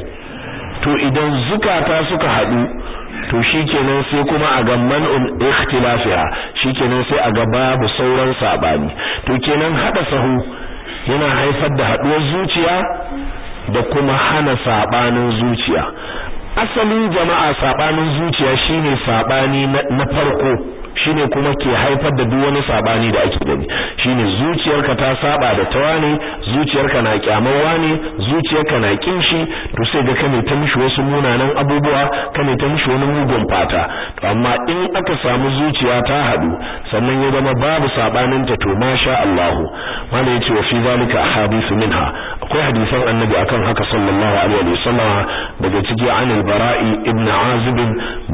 to idan zukata suka hadu to shikenan sai kuma a ga man'un ikhtilafiha shikenan sai a ga babu sauran sabani to kenan hada sahu yana haifar da haduwar zuciya da kuma hana sabanin zuciya. Asalin jama'a sabanin zuciya shine saɓani na farko. Shine kuma ke haifar da duk wani saɓani da ake gani. Shine zuciyarka ta saba da tawane zuciyarka na kyamar wane zuciyarka na kin shi to sai ga kane ta mishi wasu munanan abubuwa kane ta mishi wani mugun fata. To amma in aka samu zuciya ta hadu sannan ya zama babu sabanin ta to masha Allah wanda ya ce wa fi zalika ahadithu minha. Akwai hadisan annabi akan haka sallallahu alaihi wa sallam daga ciki anil bara'i ibn azib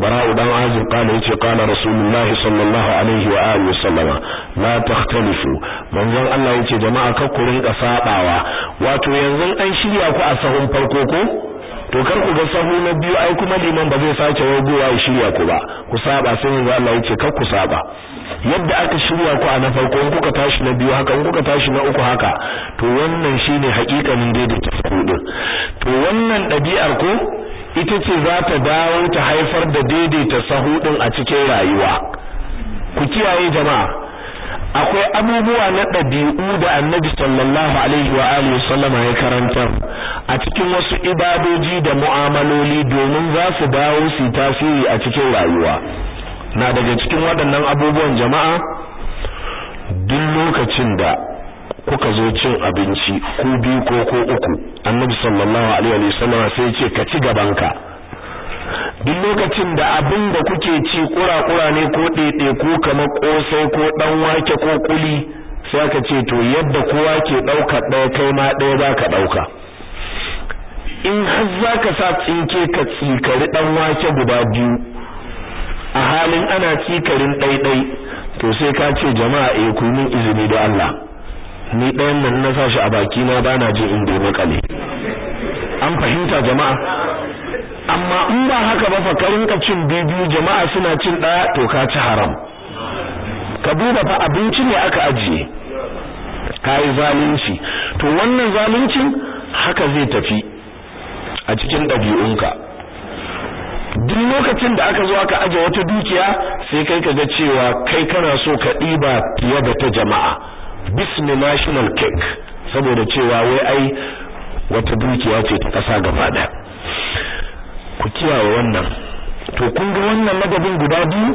bara'u dan azib kana ya ce kana rasulullahi sallallahu alaihi wa alihi wa sallama la takhtalifu. Manzon Allah ya ce jama'a kar ku rinka sabawa wato yanzu an shirya ku a sahun farko ko? To kar ku ga sahu na biyu ai kuma liman ba zai sake wagowa ya shirya ku ba. Ku saba sai manzon Allah ya ce kar ku saba yadda aka shirya ku a na farko in kuka tashi na biyu haka in kuka tashi na uku haka to wannan shine hakikanin daidaita sahu din to wannan ɗabi'ar ko ita ce za ta dawo ta haifar da daidaita sahu din a cikin rayuwa. Ku kiyaye jama'a. Akwai abubuwa na ɗabi'u da annabi sallallahu alaihi wa alihi sallama ya karantar a cikin wasu ibadoji da mu'amaloli domin za su dawo su tasiri a cikin rayuwa. Na daga cikin waɗannan abubuwan jama'a duk lokacin da kuka zo cin abinci ko biyu ko ko uku annabi sallallahu alaihi wa sallama sai ya ce ka ci gabanka. Duk lokacin da abin da kuke ci kura-kura ne ko ɗaiɗe ko kamar ƙosai ko ɗan wake ko kuli sai aka ce to yadda kowa ke ɗauka ɗaya kai ma ɗaya za ka ɗauka. In har za ka sa tsinke ka tsikari ɗan wake guda biyu a halin ana tsikarin ɗaiɗai to sai ka ce jama'a eh ku min izini da Allah. Ni ɗayan nan na sa shi a baki na bana jin inda makale an fahimta jama'a? Amma in ba haka ba fa ka cin bibiyu jama'a suna cin ɗaya to ka ci haram. Ka duba fa abinci ne aka ajiye. Kai zalunci. To wannan zaluncin haka zai tafi a cikin ɗabi'unka. Duk lokacin da aka zo aka aje wata dukiya sai kai ka ga cewa kai kana so ka ɗiba fiye da ta jama'a. Bismi national cake saboda cewa wai ai wata dukiya ce ta ƙasa gaba ɗaya. Ku kiyaye wannan. To kun ga wannan madabin guda biyu?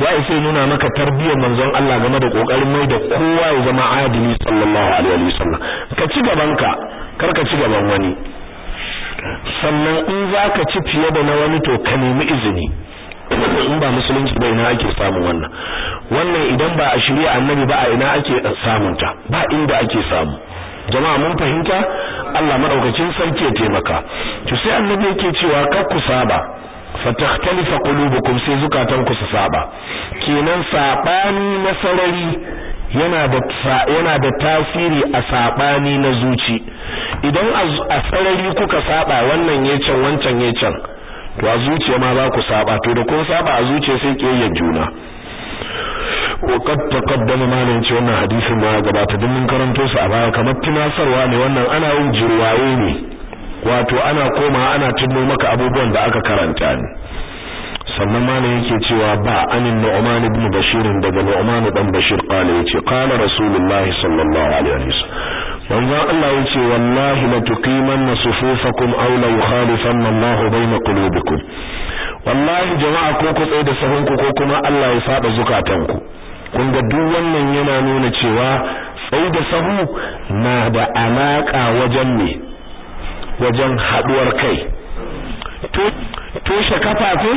Ya isa nuna maka tarbiyyar manzon Allah game da ƙoƙarin mai da kowa ya zama adili sallallahu alaihi wasallam. Ka ci gaban ka kar ka ci gaban wani. Sannan in zaka ci fiye da na wani to ka nemi izini. In ba musulunci ba ina ake samun wannan. Wannan idan ba a shirya annabi ba a ina ake samun ta ba inda ake samu. Jama'a mun fahimta? Allah madaukakin sarki ya taimaka. To sai annabi yake cewa kar ku saba. Fatakhtalifa qulubukum sai zukatan ku su saba. Kenan saɓani na sarari yana da yana da tasiri a saɓani na zuci. Idan a sarari kuka saba wannan ya can wancan ya can to a zuciya ma za ku saba. To da kun saba a zuciya sai kiyaye juna. وقد تقدم malin ce wannan hadisin ma gabata duk mun karanto su a baya kamar tunasarwa ne wannan ana yin jirwaye ne wato ana koma ana tuno maka abubuwan da aka karanta ne sannan ma yake cewa ba anin nu'man ibn bashir daga nu'man dan bashir qala ya ce qala rasulullah sallallahu alaihi wasallam. Manzo Allah ya ce wallahi la tuqimanna sufufakum aw la yukhalifanna Allah bayna qulubikum. Wallahi jama'a ko ku tsaye da sahunku ko kuma Allah ya saba zukatanku. Kun ga duk wannan yana nuna cewa tsaye da sahu na da alaka wajen ne wajen haduwar kai. Toshe kafafe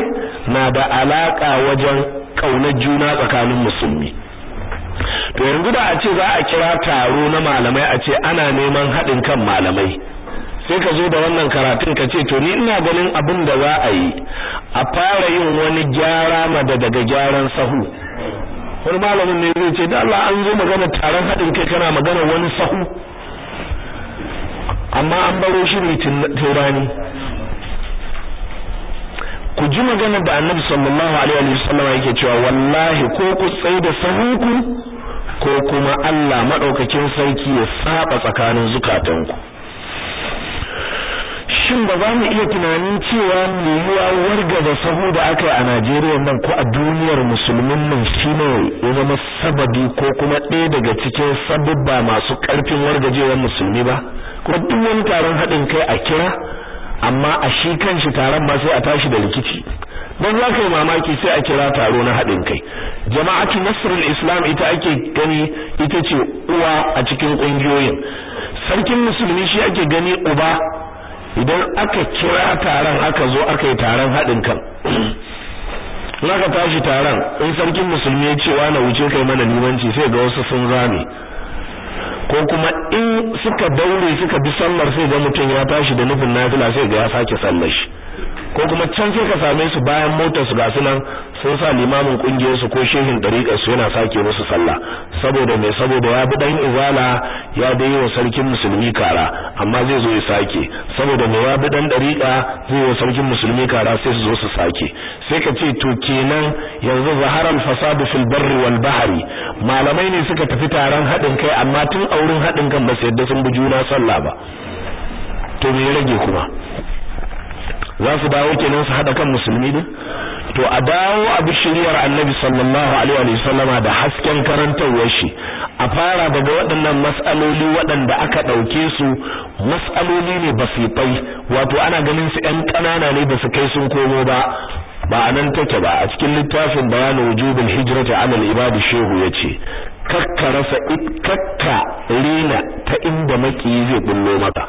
na da alaka wajen ƙaunar juna tsakanin musulmi. To yanzu da a ce za a kira taro na malamai a ce ana neman haɗin kan malamai sai ka zo da wannan karatun ka ce to ni ina ganin abin da za a yi a fara yin wani gyara ma da daga gyaran sahu. Wani malamin ne zai ce da Allah an zo magana taron haɗin kai kana magana wani sahu. Amma an baro shi ne turani. Ku ji magana da annabi sallallahu alaihi wa sallam yake cewa wallahi ko ku tsaye da sahunku ko kuma Allah madaukakin sarki ya saba tsakanin zukatanku. Shin ba za mu iya tunanin cewa yiwuwa warga da sahu da aka yi a Najeriya nan ko a duniyar musulmin nan shine ya zama sababi ko kuma ɗaya daga cikin sababba masu ƙarfin wargajewar musulmi ba? Kuma duk wani taron haɗin kai a kira amma a shi kanshi taron ma sai a tashi da rikici. Don za ka yi mamaki sai a kira taro na haɗin kai. Jama'atu nasrul islam ita ake gani ita ce uwa a cikin ƙungiyoyin. Sarkin musulmi shi ake gani uba. Idan aka kira taron aka zo aka yi taron haɗin kan. Aka tashi taron in sarkin musulmi ya ce na wuce kai mana limanci sai ga wasu sun zame ko kuma in suka daure suka bi sallar sai ga mutum ya tashi da nufin nafila sai ga ya sake sallar shi. Ko kuma can sai ka same su bayan motar su ga su nan sun sa limamin ƙungiyar su ko shehin dariƙar su yana sake musu sallah. Saboda mai saboda ya bi dan izala ya dai wa sarkin musulmi kara amma zai zo ya sake. Saboda mai ya bi dan dariƙa zai wa sarkin musulmi kara sai su zo su sake. Sai ka ce to kenan yanzu zaharal fasadu fil barri wal bahri. Malamai ne suka tafi taron haɗin kai amma tun auren haɗin kan ba su yadda sun bi juna sallah ba. To me rage kuma? Za su dawo kenan su hada kan musulmi din? To a dawo a bishiriyar annabi sallallahu alaihi wa sallama da hasken karantarwar shi. A fara daga waɗannan mas'aloli waɗanda aka ɗauke su mas'aloli ne basitai wato ana ganin su ƴan ƙanana ne ba su kai sun komo ba ba a nan take ba. A cikin littafin bayanin wujubul hijrati ala al-ibadi shehu ya ce kakka rasa kakka rena ta inda maki zai bullo maka.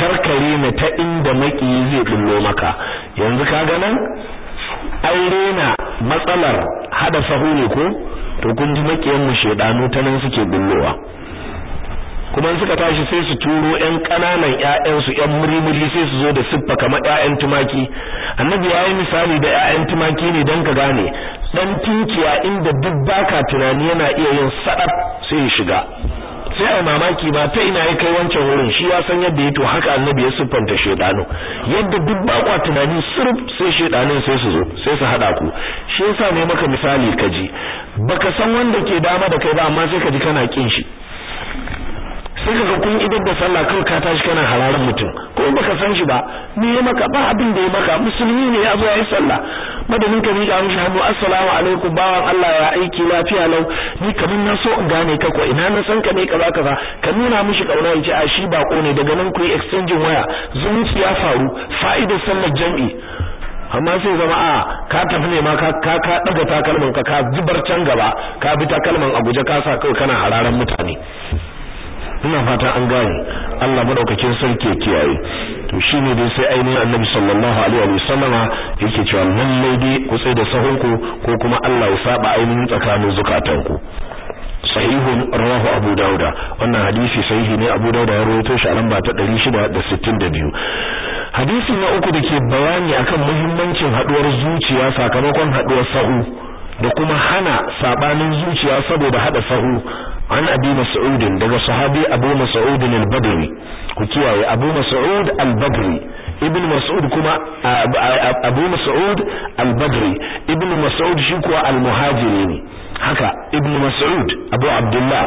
Karkare na ta inda maki zai bullo maka. Yanzu kaga nan an rena matsalar hada sahu ne ko? To kun ji makiyan mu shedanu ta nan suke bullowa. Kuma suka tashi sai su turo ƴan ƙananan ƴaƴan su ƴan murimuri sai su zo da siffa kamar ƴaƴan tumaki. Annabi yayi misali da ƴaƴan tumaki ne dan ka gane dan tinkiya inda duk baka tunani yana iya yin sadaf sai ya shiga. Sai a mamaki ma ta ina ya kai wancan wurin shi ya san yadda ya to haka annabi ya siffanta shedanu yadda duk ba kwa tunani surf sai shedanin sai su zo sai su hada ku. Shi yasa ne maka misali kaji baka san wanda ke dama da kai ba amma sai ka ji kana kin shi. Sai kaga kun idar da sallah kawai ka tashi kana hararan mutum. Ko baka san shi ba me ya maka? Ba abin da ya maka. Musulmi ne ya zo ya yi sallah. Madadin ka miƙa mishi hannu assalamu alaikum bawan Allah ya aiki lafiya lau. Ni kamar na so in gane ka ko ina na san ka ne kaza kaza. Ka nuna mishi ƙauna ya ce a shi bako ne. Daga nan ku yi exchanging waya. Zumunci ya faru. Fa'idar sallar jam'i. Amma sai zama a ka tafi ne ma ka ka ka daga takalman ka ka zubar can gaba. Ka bi takalman a guje ka sa kai kana hararan mutane. Ina fata an gane. Allah madaukakin sarki ya kiyaye. To shine dai sai ainihin Annabi sallallahu alaihi wa sallama yake cewa lallai dai ku tsaye da sahunku ko kuma Allah ya saba ainihin tsakanin zukatanku. Sahihun rawahu Abu Dauda wannan hadisi sahihi ne Abu Dauda ya rawaito shi a lamba ta 662 hadisi na uku dake bayani akan muhimmancin haduwar zuciya sakamakon haduwar sahu da kuma hana sabanin zuciya saboda hada sahu. an abi mas'ud daga sahabi abu mas'ud al-badri ku kiyaye abu mas'ud al-badri ibn mas'ud kuma abu mas'ud al-badri ibn mas'ud shi kuwa al-muhajiri ne haka ibn mas'ud abu abdullah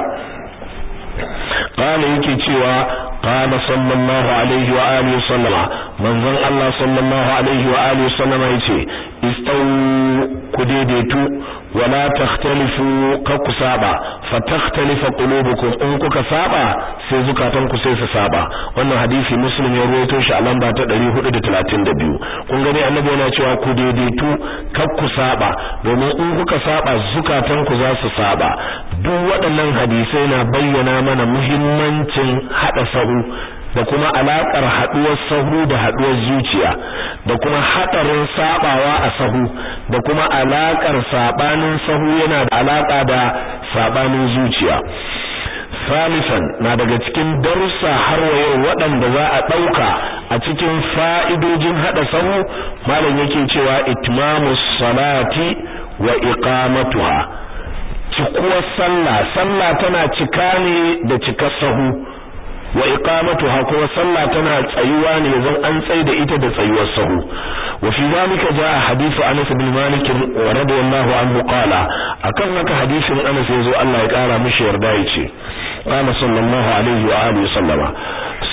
قال yake cewa qala sallallahu alaihi wa alihi sallama manzon Allah sallallahu alaihi wa alihi sallama yace istaw ku daidaitu wala takhtalifu ku saba fatakhtalifa qulubukum in kuka saba sai zukatan ku sai su saba wannan hadisi muslim ya rawaito shi a lamba ta 432 kun gani annabi yana cewa ku daidaitu ku saba domin in kuka saba zukatan ku za su saba duk waɗannan hadisai na bayyana mana muhimmancin hada sahu da kuma alakar haduwar sahu da haduwar zuciya da kuma hadarin sabawa a sahu da kuma alakar sabanin sahu yana da alaka da sabanin zuciya. Salisan na daga cikin darussa har wayo waɗanda za a ɗauka a cikin fa'idojin hada sahu. Malam yake cewa itmamus salati wa iqamatuha. Cikuwar sallah sallah tana cika ne da cikar sahu. Wa iqamatuha kuma sallah tana tsayuwa ne zan an tsai da ita da tsayuwar sahu. Wa fi zalika jaa hadithu Anas bin Malik radiyallahu anhu qala akan haka hadisin Anas ya zo Allah ya kara mishi yarda ya ce qala sallallahu alaihi wa alihi sallama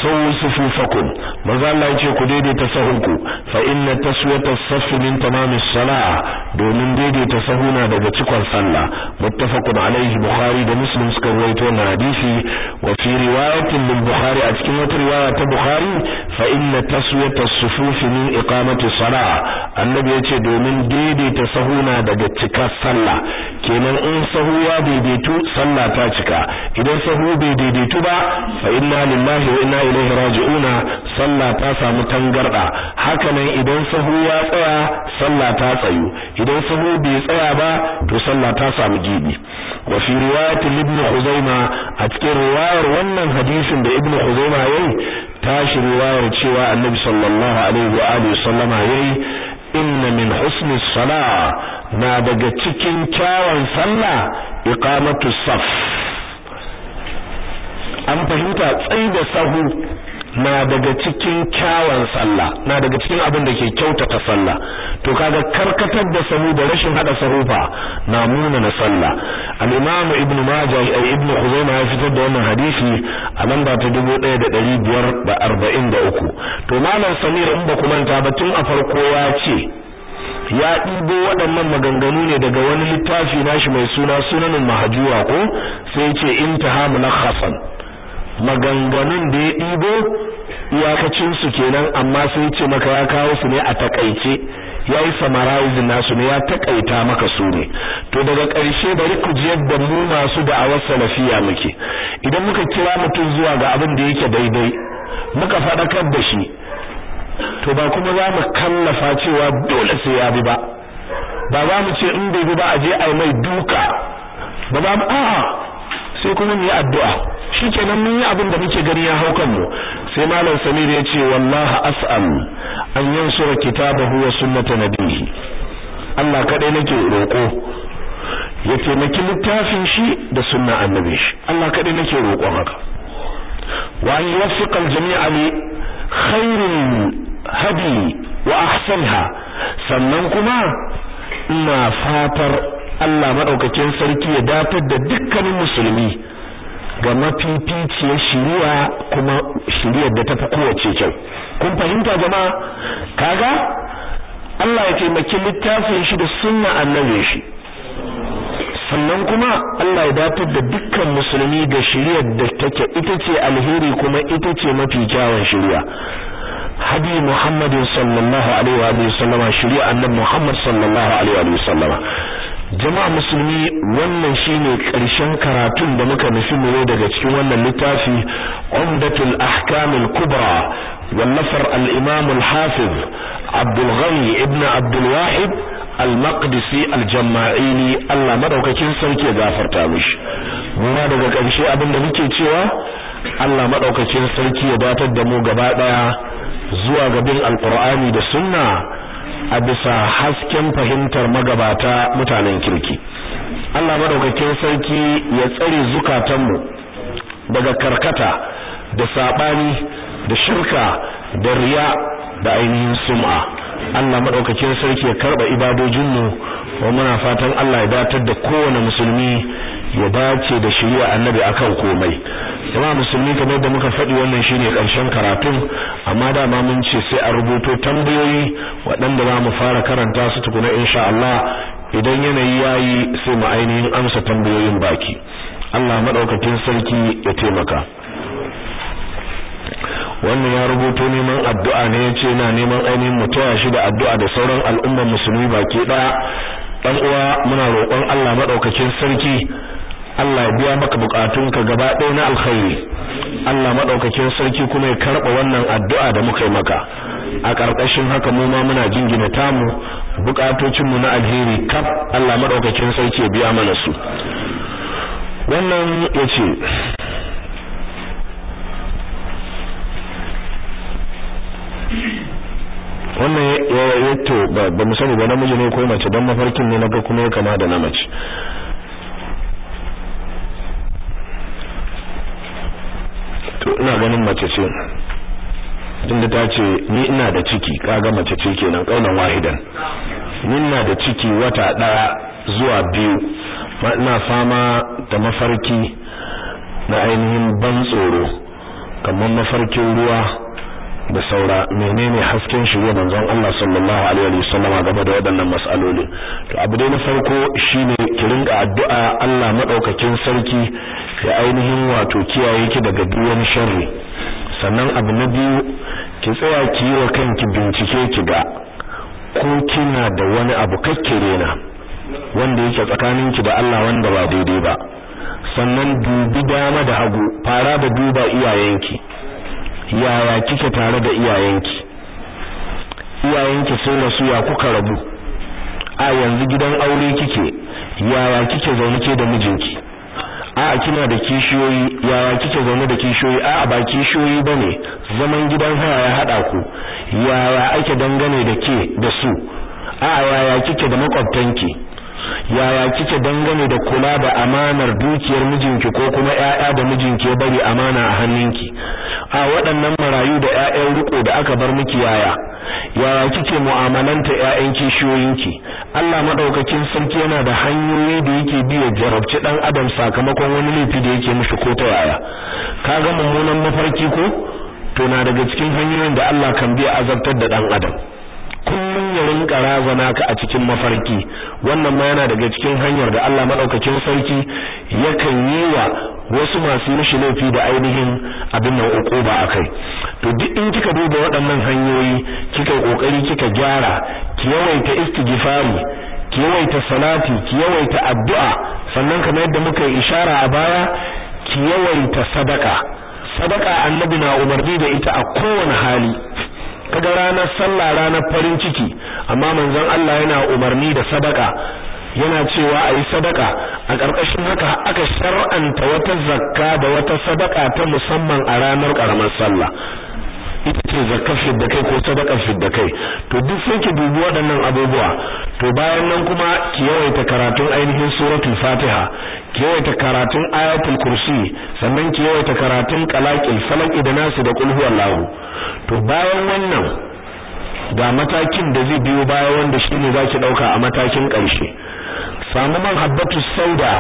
sawu sufufakum. Manzo Allah ya ce ku daidaita sahunku fa inna taswiyata as-saff min tamamis salah domin daidaita sahuna daga cikon sallah. Muttafaqun alaihi bukhari da muslim suka rawaito wannan hadisi. Wa fi riwayatin bukhari a cikin wata riwaya ta bukhari fa inna taswiyata as-sufuf min iqamati salah. Annabi ya ce domin daidaita sahuna daga cikar sallah. Kenan in sahu ya daidaitu sallah ta cika. Idan sahu bai daidaitu ba fa inna lillahi wa inna ilaihi raji'una sallah ta samu tangarda haka nan idan sahu ya tsaya sallah ta tsayu. Idan sahu bai tsaya ba to sallah ta samu gibi. Wa fi riwayatin ibn khuzaima a cikin riwayar wannan hadisin da ibn khuzaima yayi tashi riwayar cewa annabi sallallahu alaihi wa alihi sallama yayi inna min husni salah na daga cikin kyawun sallah iqamatu saf an fahimta tsayi da sahu. Na daga cikin kyawun sallah na daga cikin abin da ke kyautata sallah. To kaga karkatar da sahu da rashin hada sahu fa na muna na sallah. Al-imam ibnu majah ay ibnu khuzaimah ya fitar da wannan hadisi a lamba ta 1543 to malam samir in ba ku manta ba tun a farko ya ce ya ɗibo waɗannan maganganu ne daga wani littafi nashi mai suna sunanin mahajura ko? Sai ce intaha mulakhasan maganganun da ya ɗibo iyakacin su kenan amma sai ce maka ya kawo su ne a taƙaice ya yi summarizing nasu ne ya takaita maka su ne. To daga ƙarshe bari ku ji yadda mu masu da'awar salafiya muke. Idan muka kira mutum zuwa ga abin da yake daidai muka faɗakar da shi to ba kuma za mu kallafa cewa dole sai ya bi ba. Ba za mu ce in bai bi ba a je a yi mai duka. Ba ba a'a sai kuma mu yi addu'a. Shikenan mun yi abin da muke gani ya hau kanmu. Sai malam samir ya ce wallahi as'al an yansura kitabahu wa sunnata nabihi Allah kadai nake roko ya taimaki littafin shi da sunna annabi shi. Allah kadai nake roƙon haka. Wa an yuwaffiqa al-jami'a li khairil hadi wa ahsanha. Sannan kuma ina fatar Allah madaukakin sarki ya datar da dukkanin musulmi ga mafificiyar shiriya kuma shiriyar da tafi kowace kyau. Kun fahimta jama'a? Kaga Allah ya taimaki littafin shi da sunna annabi shi. Sannan kuma Allah ya datar da dukkan musulmi ga shiriyar da take ita ce alheri kuma ita ce mafi kyawun shiriya. Hadi Muhammadin sallallahu alaihi wa sallama shiriya annabi Muhammad sallallahu alaihi wa sallama. Jama'a musulmi wannan shine ƙarshen karatun da muka nufi mu daga cikin wannan littafi umdatul ahkam al-kubra wallafar al-imam al-hafiz Abdul Ghani ibn Abdul Wahid al-Maqdisi al-Jama'ili Allah madaukakin sarki ya gafarta mishi. Muna daga ƙarshe abin da muke cewa Allah madaukakin sarki ya datar da mu gaba ɗaya zuwa ga bin alqur'ani da sunna. A bisa hasken fahimtar magabata mutanen kirki. Allah madaukakin sarki ya tsare zukatanmu daga karkata da saɓani da shirka da riya da ainihin sum'a. Allah madaukakin sarki ya karɓa ibadojinmu wa muna fatan Allah ya datar da kowane musulmi ya dace da shari'a annabi akan komai. Jama'a musulmi kamar da muka faɗi wannan shine ƙarshen karatun amma dama mun ce sai a rubuto tambayoyi waɗanda za mu fara karanta su tukuna insha Allah. Idan yanayi yayi sai mu ainihin amsa tambayoyin baki. Allah madaukakin sarki ya taimaka. Wannan ya rubuto neman addu'a ne ya ce yana neman ainihin mu taya shi da addu'a da sauran al'ummar musulmi baki ɗaya dan uwa muna roƙon Allah madaukakin sarki Allah ya biya maka bukatunka gaba ɗaya na alkhairi. Allah madaukakin sarki kuma ya karɓa wannan addu'a da muka yi maka. A ƙarƙashin haka mu ma muna jingina tamu bukatocin mu na alheri kaf Allah madaukakin sarki ya biya mana su. Wannan ya ce wannan ya to ba mu sani ba namiji ne ko mace dan mafarkin ne na ga kuma ya kama da na mace. To ina ganin mace ce. Tunda ta ce ni ina da ciki kaga mace ce kenan kaunan wahidan. Ni ina da ciki wata ɗaya zuwa biyu ina fama da mafarki na ainihin ban tsoro kamar mafarkin ruwa da saura menene hasken shirye manzon Allah sallallahu alaihi wasallam game da waɗannan mas'aloli? To abu dai na farko shine ki rinka addu'a Allah madaukakin sarki ya ainihin wato kiyaye ki daga duk wani sharri. Sannan abu na biyu ki tsaya ki yi wa kanki bincike ki ga ko kina da wani abu kakkire na wanda yake tsakaninki da Allah wanda ba daidai ba. Sannan dubi dama da hagu fara da duba iyayenki. Yaya kike tare da iyayenki? Iyayenki sun rasu ya kuka rabu? A yanzu gidan aure kike yaya kike zaune ke da mijinki? A kina da kishiyoyi yaya kike zaune da kishiyoyi? A ba kishiyoyi ba ne zaman gidan haya ya hada ku. Yaya ake dangane da ke da su? A yaya kike da makwabtanki? Yaya kike dangane da kula da amanar dukiyar mijinki ko kuma ƴaƴa da mijinki ya bari amana a hannunki? A waɗannan marayu da ƴaƴan riko da aka bar miki yaya? Yaya kike mu'amalanta ƴaƴan kishiyoyinki? Allah madaukakin sarki yana da hanyoyi da yake bi ya jarabci dan adam sakamakon wani laifi da yake mishi ko ta yaya. Kaga mummunan mafarki ko? To na daga cikin hanyoyin da Allah kan biya azabtar da dan adam. Kullum ya rinka razana ka a cikin mafarki. Wannan ma yana daga cikin hanyar da Allah madaukakin sarki yakan yi wa wasu masu mishi laifi da ainihin abin nan ukuba akai to duk in kika duba waɗannan hanyoyi kika ƙoƙari kika gyara ki yawaita istighfari ki yawaita salati ki yawaita addu'a sannan kamar yadda muka yi ishara a baya ki yawaita sadaka. Sadaka annabi na umarni da ita a kowane hali. Kaga ranar sallah ranar farin ciki amma manzon Allah yana umarni da sadaka yana cewa ayi sadaka. A ƙarƙashin haka aka shar'anta wata zakka da wata sadaka ta musamman a ranar ƙaramar sallah. Ce zakkar fidda kai ko sadakar fidda kai. To duk sai ki dubi waɗannan abubuwa. To bayan nan kuma ki yawaita karatun ainihin suratul fatiha ki yawaita karatun ayatul kursi sannan ki yawaita karatun qalaqil falaq da nasu da qul huwallahu. To bayan wannan ga matakin da zai biyo baya wanda shine zaki ɗauka a matakin ƙarshe. Samu man habbatu sauda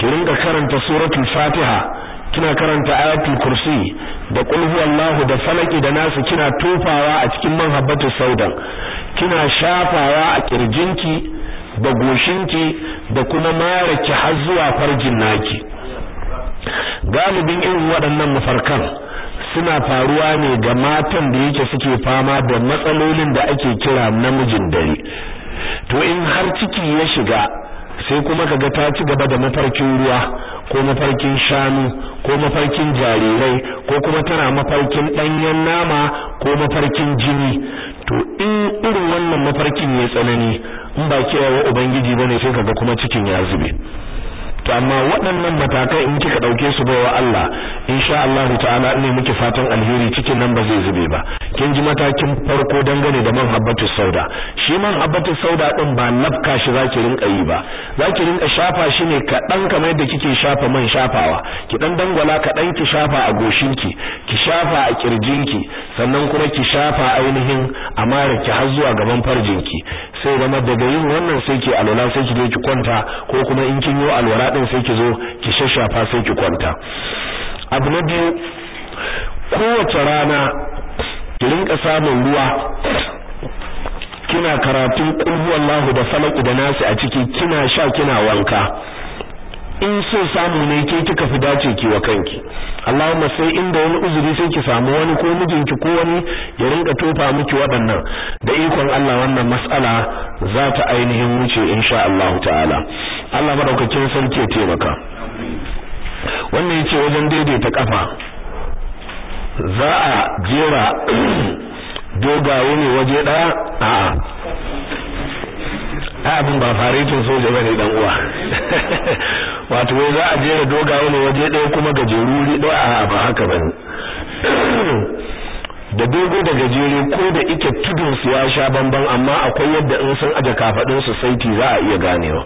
ki rinka karanta suratul fatiha kina karanta ayatul kursi da qul huwallahu da falaki da nasu kina tofawa a cikin man habbatu sauda. Kina shafawa a kirjinki da goshinki da kuma maraki har zuwa farjin naki. Galibin irin waɗannan mafarkan suna faruwa ne ga matan da yake suke fama da matsalolin da ake kira namijin dare. To in har ciki ya shiga sai kuma kaga ta ci gaba da mafarkin ruwa ko mafarkin shanu ko mafarkin jarirai ko kuma tana mafarkin danyen nama ko mafarkin jini. To in irin wannan mafarkin ya tsanani in ba kiyaye ubangiji ba ne sai kaga kuma cikin ya zube. To amma waɗannan matakai in kika ɗauke su bawa Allah insha Allah ta'ala ne muke fatan alheri cikin nan ba zai zube ba. Kin ji matakin farko dangane da man habbatu sauda. Shi man habbatu sauda din ba lafka shi zaki rinka yi ba. Zaki rinka shafa shi ne kadan kamar yadda kike shafa man shafawa. Ki dan dangwala kadan ki shafa a goshinki ki shafa a kirjinki sannan kuma ki shafa ainihin amara ki har zuwa gaban farjinki. Sai zama daga yin wannan sai ki alwala sai ki je ki kwanta ko kuma in kin yi alwala din sai ki zo ki shashafa sai ki kwanta. Abu na biyu kowace rana ki rinka samun ruwa. Kina karatun qul da falaki da nasi a ciki kina sha kina wanka. In so samu ne ke kika fi dace ki wa kanki. Allahumma sai inda wani uzuri sai ki samu wani ko mijinki ko wani ya rinka tofa miki waɗannan. Da ikon Allah wannan mas'ala za ta ainihin wuce insha Allah ta'ala. Allah madaukakin sarki ya taimaka. Wannan ya ce wajen daidaita kafa za a jera dogaye ne waje ɗaya a'a. Abin ba faretin soja ba ne dan uwa. Wato wai za a jera dogaye ne waje ɗaya kuma gajeruri ɗaya a'a ba haka ba ne. Da dogo da gajere ko da ike tudun su ya sha bamban amma akwai yadda in sun aje kafadun su saiti za a iya ganewa.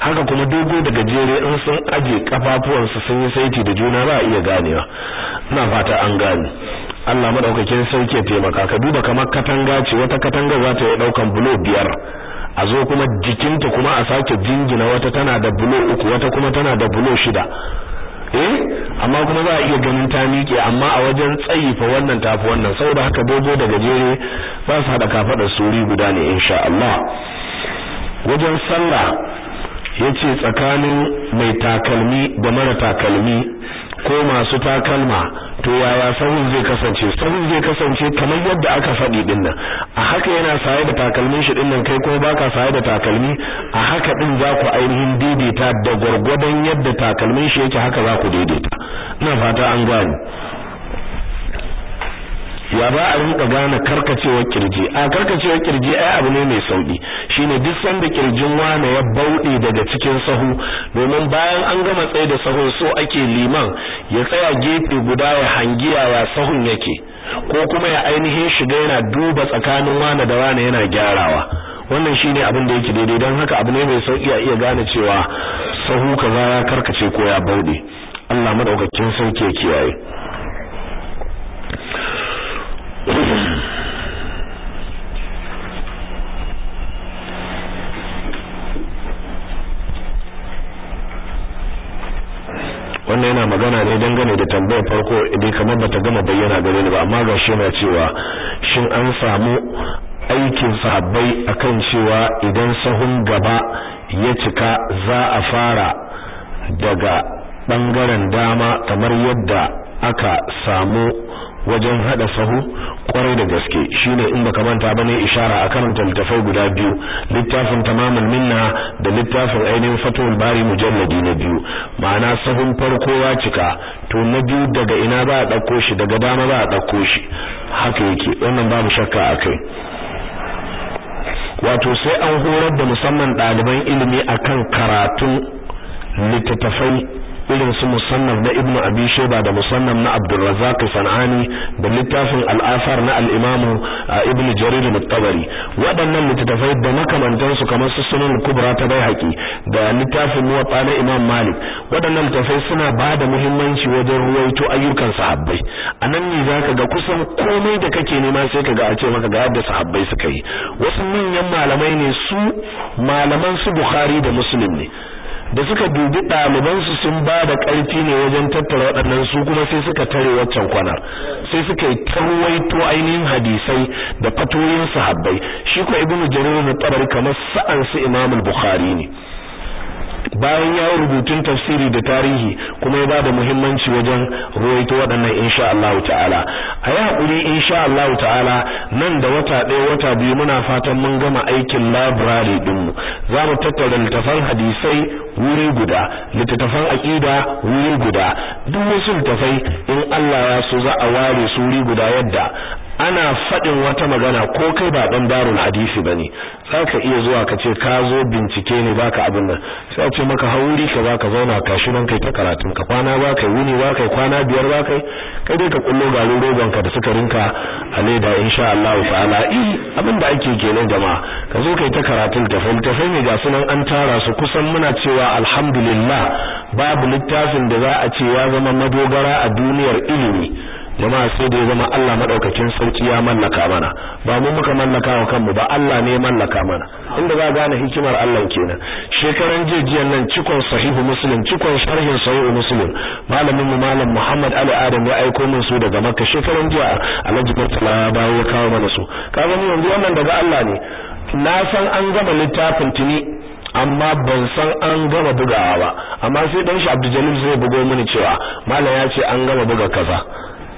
Haka kuma dogo da gajere in sun aje kafafuwan su sun yi saiti da juna za a iya ganewa. Ina fata an gane. Allah madaukakin sauke taimaka. Ka duba kamar katanga ce wata katanga za ta yi ɗaukan bulo biyar. A zo kuma jikinta kuma a sake jingina wata tana da bulo uku wata kuma tana da bulo shida. Eh amma kuma za a iya ganin ta miƙe amma a wajen tsayi fa wannan tafi wannan. Saboda haka dogo da gajere za su hada kafadar suri guda ne insha Allah. Wajen sallah ya ce tsakanin mai takalmi da mara takalmi ko masu takalma to yaya sahun zai kasance? Sahun zai kasance kamar yadda aka faɗi ɗin nan. A haka yana saye da takalmin shi ɗin nan kai kuma baka saye da takalmi. A haka din za ku ainihin daidaita da gwargwadon yadda takalmin shi yake haka za ku daidaita. Ina fata an gane. Ya ba a rinka gane karkacewar ƙirji? A karkacewar ƙirji ai abu ne mai sauƙi shine duk sanda ƙirjin wane ya bauɗe daga cikin sahu domin bayan an gama tsaye da sahun so ake liman ya tsaya gefe guda ya hangiya ya sahun yake ko kuma ya ainihin shiga yana duba tsakanin wane da wane yana gyarawa. Wannan shine abin da yake daidai don haka abu ne mai sauƙi a iya gane cewa sahu kaza ya karkace ko ya bauɗe. Allah madaukakin sauƙi ya kiyaye. Wannan yana magana ne dangane da tambayar farko idan kamar bata gama bayyana gare ni ba amma ga shi yana cewa shin an samu aikin sahabbai akan cewa idan sahun gaba ya cika za a fara daga ɓangaren dama kamar yadda aka samu wajen hada sahu ƙwarai da gaske. Shine in baka manta ba ne ishara a karanta littafai guda biyu littafin tamamul minna da littafin ainihin fatul bari mujalladi na biyu. Ma'ana sahun farko ya cika to na biyu daga ina ba a ɗauko shi daga dama ba a ɗauko shi. Haka yake wannan babu shakka akai wato sai an horar da musamman ɗaliban ilimi akan karatun littattafai irin su musannaf na ibnu abi shayba da musannaf na abdurrazzaq sanani da littafin al-athar na al-imam ibnu jarir al-tabari. Waɗannan littattafai da makamantan su kamar su sunan kubra ta baihaqi da littafin muwatta na imam malik waɗannan littattafai suna ba da muhimmanci wajen ruwaito ayyukan sahabbai. Anan ne zaka ga kusan komai da kake nema sai kaga a ce maka ga yadda sahabbai suka yi. Wasu manyan malamai ne su malaman su bukhari da muslim ne. Da suka dubi ɗalibansu sun ba da ƙarfi ne wajen tattara waɗannan su kuma sai suka tare waccan kwanar sai suka yi tarwaito ainihin hadisai da fatoyin sahabbai. Shi ko ibnu jarir da tabari kamar sa'an su imam al-bukhari ne. Bayan ya rubutun tafsiri da tarihi kuma ya ba da muhimmanci wajen ruwaito waɗannan insha Allah ta'ala. A yi haƙuri insha Allah ta'ala nan da wata ɗaya wata biyu muna fatan mun gama aikin library ɗinmu. Za mu tattara littafan hadisai wuri guda littattafan aƙida wuri guda. Duk wasu littafai in Allah ya so za a ware su wuri guda yadda ana faɗin wata magana ko kai ba dan darul hadisi ba ne zaka iya zuwa ka ce ka zo bincike ne baka abin nan. Sai ce maka hauri ka baka zauna ka shi nan kai ta karatun ka. Kwana ba kai wuni ba kai kwana biyar ba kai. Kai dai ka kullo garin rogon ka da suka rinka a leda insha Allah ta'ala. Eh abin da ake kenan jama'a ka zo kai ta karatun tafai. Tafai ne ga sunan an tara su kusan muna cewa alhamdulillah babu littafin da za a ce ya zama madogara a duniyar ilimi. Jama'a sai da ya zama Allah madaukakin sarki ya mallaka mana. Ba mu muka mallaka wa kanmu ba Allah ne ya mallaka mana. Inda za gane hikimar Allah kenan. Shekaran jijiyan nan cikon sahihu muslim cikon sharhin sahihu muslim malamin mu malam Muhammad Ali Adam ya aiko min su daga Makka. Shekaran jiya Alhaji Murtala dawo ya kawo mana su. Kaga ni yanzu wannan daga Allah ne. Na san an gama littafin tuni amma ban san an gama bugawa ba. Amma sai dan shi Abdul zai bugo mini cewa malam ya ce an gama buga kaza.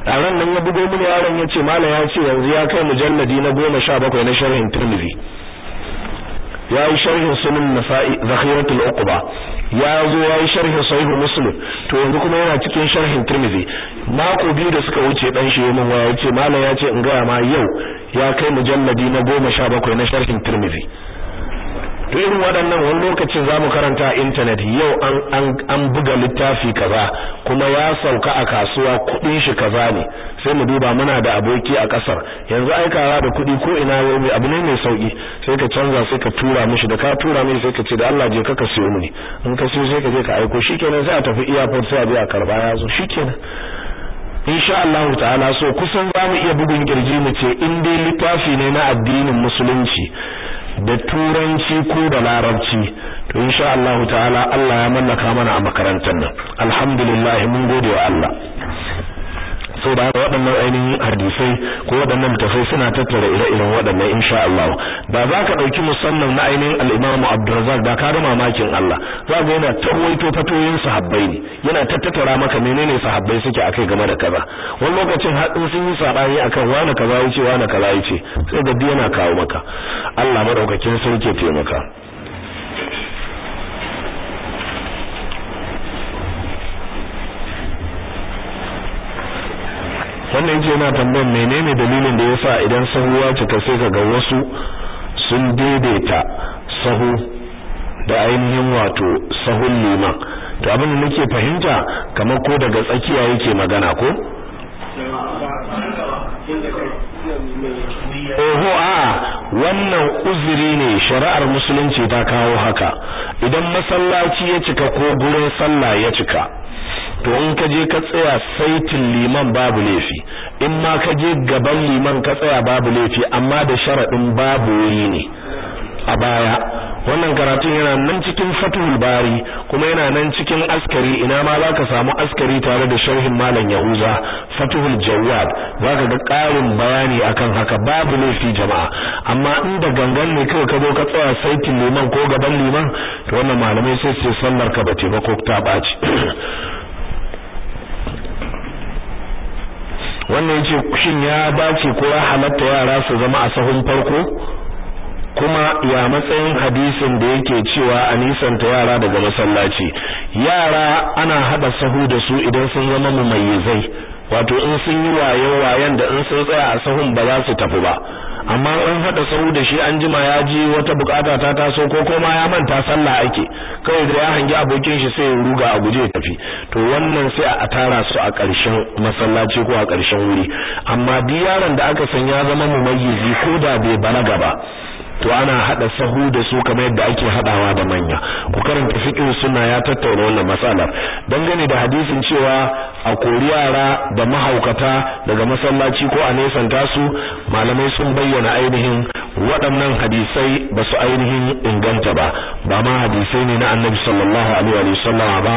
A nan ya bugo mini yaron ya ce malam ya ce yanzu ya kai mujalladi na goma sha bakwai na sharhin Tirmidhi. Ya yi sharhin sunan nasa'i zakhiratul uqba. Ya zo ya yi sharhin sahih muslim. To yanzu kuma yana cikin sharhin Tirmidhi. Mako biyu da suka wuce dan shi min waya ya ce malam ya ce in ga ma yau ya kai mujalladi na goma sha bakwai na sharhin Tirmidhi. To irin waɗannan wani lokacin za mu karanta a internet yau an buga littafi kaza kuma ya sauka a kasuwa kuɗin shi kaza ne. Sai mu duba muna da aboki a ƙasar. Yanzu aikawa da kuɗi ko ina wani abu ne mai sauƙi sai ka canza sai ka tura mishi da ka tura mishi sai ka ce da Allah je ka ka siyo mini. In ka siyo sai ka je ka aiko. Shikenan sai a tafi airport sai a je a karɓa ya zo. Shikenan. Insha Allah ta'ala so kusan za mu iya bugun ƙirji mu ce in dai littafi ne na addinin musulunci da turanci ko da larabci. To insha Allah ta'ala Allah ya mallaka mana a makarantar nan. Alhamdulillah mun gode wa Allah. Sau da waɗannan ainihin hadisai ko waɗannan tafai suna tattara ire-iren waɗannan insha Allah. Da za ka ɗauki musamman na ainihin al'imamu Abdulrazak da ka da mamakin Allah za ga yana tarwaito fatoyin sahabbai ne yana tattara maka menene sahabbai suke akai game da kaza. Wani lokacin haɗin sun yi saɓani akan wani kaza ya ce wani kaza ya ce sai da yana kawo maka. Allah madaukakin sarki taimaka. Wannan ya ce yana tambayar menene dalilin da yasa idan sahu ya cika sai kaga wasu sun daidaita sahu da ainihin wato sahun liman. To abin da nake fahimta kamar ko daga tsakiya yake magana ko? Oho a wannan uzuri ne shari'ar musulunci ta kawo haka. Idan masallaci ya cika ko gurin sallah ya cika to in ka je ka tsaya saitin liman babu laifi. In ma ka je gaban liman ka tsaya babu laifi amma da sharadin babu wuri ne a baya. Wannan karatun yana nan cikin fathul bari kuma yana nan cikin askari. Ina ma zaka samu askari tare da sharhin malam yahuza fathul jawad zaka ga karin bayani akan haka babu laifi jama'a. Amma inda gangan ne kawai ka zo ka tsaya saitin liman ko gaban liman to wannan malamai sai su sallar ka bace ba ko ta ɓaci wannan ya ce shin ya dace ko ya halatta yara su zama a sahun farko? Kuma ya matsayin hadisin da yake cewa a nisanta yara daga masallaci. Yara ana hada sahu da su idan sun zama mumayyizai. Wato in sun yi wayo wayan da in sun tsaya a sahun ba za su tafi ba. Amma in hada sahu da shi an jima ya ji wata buƙata ta taso ko kuma ya manta sallah ake kawai da ya hangi abokin shi sai ya ruga a guje tafi. To wannan sai a tara su a ƙarshen masallaci ko a ƙarshen wuri. Amma duk yaron da aka san ya zama mumayyizi ko da bai balaga ba to ana hada sahu da su kamar yadda ake hadawa da manya. Ku karanta fiqh sunna ya tattauna wannan matsalar. Dangane da hadisin cewa a kori yara da mahaukata daga masallaci ko a nesanta su malamai sun bayyana ainihin waɗannan hadisai ba su ainihin inganta ba. Ba ma hadisai ne na annabi sallallahu alaihi wa sallam ba.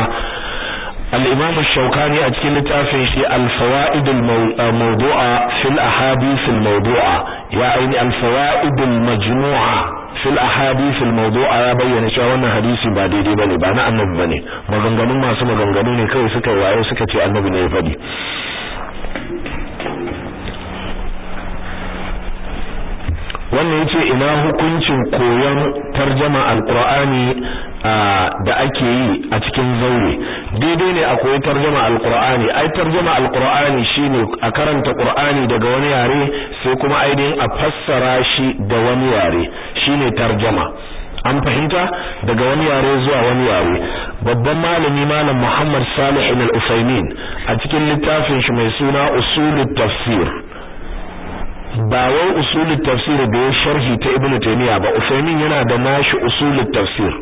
al-imam shaukani a cikin littafin shi al-fawaid al-mawdu'a uh, fil ahadith al-mawdu'a. Ya aini alfawa'idul majmu'a fil ahadith maudu'a ya bayyana cewa wannan hadisi ba daidai ba ne ba na annabi ba ne. Maganganun masu maganganu ne kawai suka waye suka ce annabi ne ya faɗi. Wannan ya ce ina hukuncin koyon tarjama alqur'ani da ake yi a cikin zaure. Daidai ne a koyi tarjama alqur'ani. Ai tarjama alqur'ani shine a karanta qur'ani daga wani yare sai kuma ainihin a fassara shi da wani yare. Shine tarjama. An fahimta? Daga wani yare zuwa wani yare. Babban malami malam Muhammad Salih al-Usaimin a cikin littafin shi mai suna Usulut Tafsir. Ba wai Usulut Tafsir da ya sharhi ta Ibn Taymiyyah ba Usaimin yana da nashi Usulut Tafsir.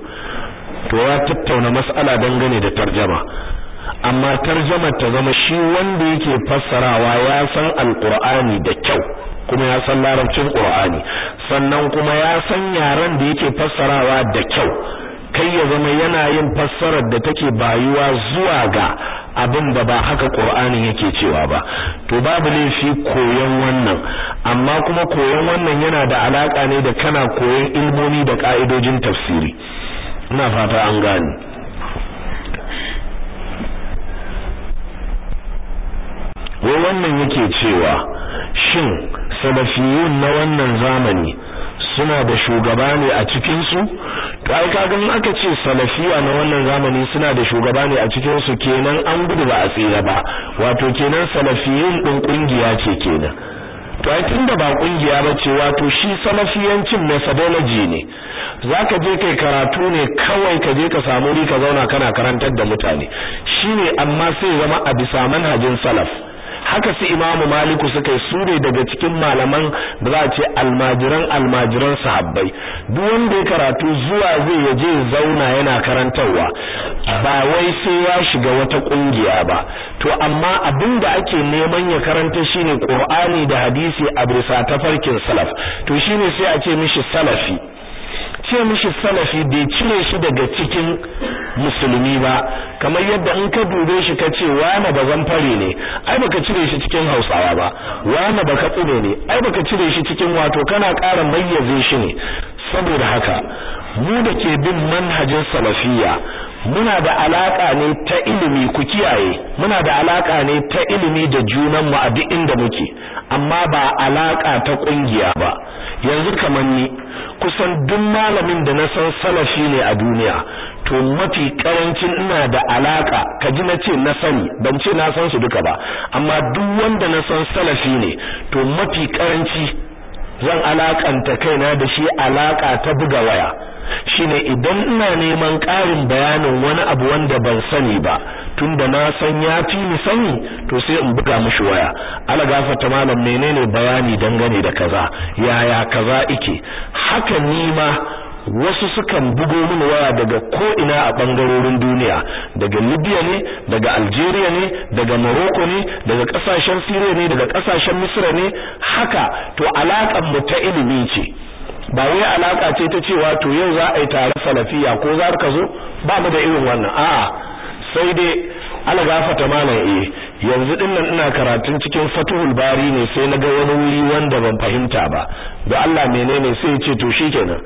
To ya tattauna mas'ala dangane da tarjama. Amma tarjama ta zama shi wanda yake fassarawa ya san alqur'ani da kyau kuma ya san larabcin qur'ani. Sannan kuma ya san yaran da yake fassarawa da kyau. Kai ya zama yana yin fassarar da take bayuwa zuwa ga abin da ba haka qur'ani yake cewa ba. To babu laifi koyon wannan. Amma kuma koyon wannan yana da alaka ne da kana koyon ilmomi da ka'idojin tafsiri. Ina fata an gane. Wai wannan yake cewa shin salafiyun na wannan zamani suna da shugaba ne a cikin su to ai kaga in aka ce salafiya na wannan zamani suna da shugaba ne a cikin su kenan an gudu ba a tsira ba. Wato kenan salafiyun din ƙungiya ce kenan. To ai tunda ba ƙungiya bace wato shi salafiyancin methodology ne. Zaka je kai karatu ne kawai ka je ka samu ri ka zauna kana karantar da mutane. Shine amma sai zama a bisa manhajin salaf. Haka su imamu maliku suka yi su ne daga cikin malaman da za a ce almajiran almajiran sahabbai. Duk wanda ya karatu zuwa zai ya je zauna yana karantarwa ba wai sai ya shiga wata ƙungiya ba. To amma abin da ake neman ya karanta shine qur'ani da hadisi a bisa tafarkin salaf. To shine sai a ce mishi salafi. Ce mishi salafi bai cire shi daga cikin musulmi ba. Kamar yadda in ka dube shi ka ce wani bazan fare ne? Ai baka cire shi cikin hausawa ba. Wani baka tsire ne? Ai baka cire shi cikin wato kana ƙara mayyaze shi ne. Saboda haka mu da ke bin manhajin salafiyya muna da alaka ne ta ilimi ku kiyaye muna da alaka ne ta ilimi da junan mu a duk inda muke amma ba alaka ta ƙungiya ba. Yanzu kamar ni kusan duk malamin da na san salafi ne a duniya to mafi ƙarancin ina da alaka kaji na ce na sani ban ce na san su duka ba amma duk wanda na san salafi ne to mafi karanci zan alakanta kaina da shi alaka ta buga waya. Shine idan ina neman ƙarin bayanin wani abu wanda ban sani ba tunda na san ya fi ni sani to sai in buga mishi waya. Ala gafata malam menene bayani dangane da kaza? Yaya kaza ike? Haka ni ma wasu sukan bugo mini waya daga ko ina a ɓangarorin duniya. Daga Libya ne daga Algeria ne daga Morocco ne daga ƙasashen Syria ne daga ƙasashen Misra ne. Haka to alakan mu ta ilimi ce. Ba wai alaka ce ta cewa to yau za a yi tare salafiya ko za ka zo? Ba mu da irin wannan. A'a sai dai ala gafata malam eh. Yanzu ɗin nan ina karatun cikin Fathul Bari ne sai na ga wani wuri wanda ban fahimta ba. Da Allah menene sai ya ce to shikenan.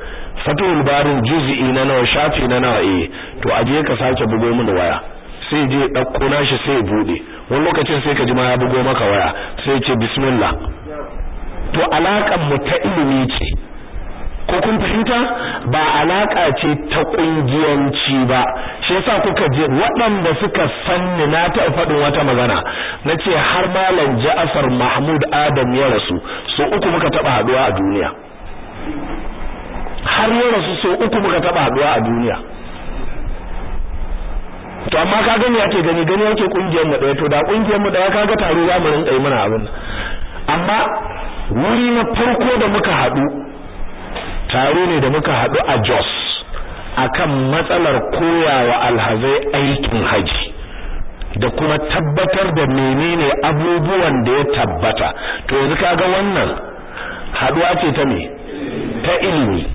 Fathul Barin juz'i na nawa shafi na nawa? Eh to aje ka sake bugo mini waya. Sai je ɗauko nashi sai buɗe wani lokacin sai ka ji ma ya bugo maka waya. Sai ya ce bismillah. To alakan mu ta ilimi ce. Ko kun fahimta? Ba alaka ce ta kungiyanci ba. Shi yasa kuka je waɗanda suka sanni na ta faɗin wata magana. Nace har malam Ja'far Mahmud Adam ya rasu so uku muka taba haɗuwa a duniya. Har ya rasu so uku muka taba haɗuwa a duniya. To amma ka gani yake gani gani yake ƙungiyar mu to da ƙungiyar mu ɗaya kaga taro za mu rinka yi mana abin amma wuri na farko da muka haɗu taro ne da muka haɗu a Jos akan matsalar koyawa alhazai aikin haji da kuma tabbatar da menene abubuwan da ya tabbata. To yanzu kaga wannan haɗuwa ce ta me? Ta ilimi.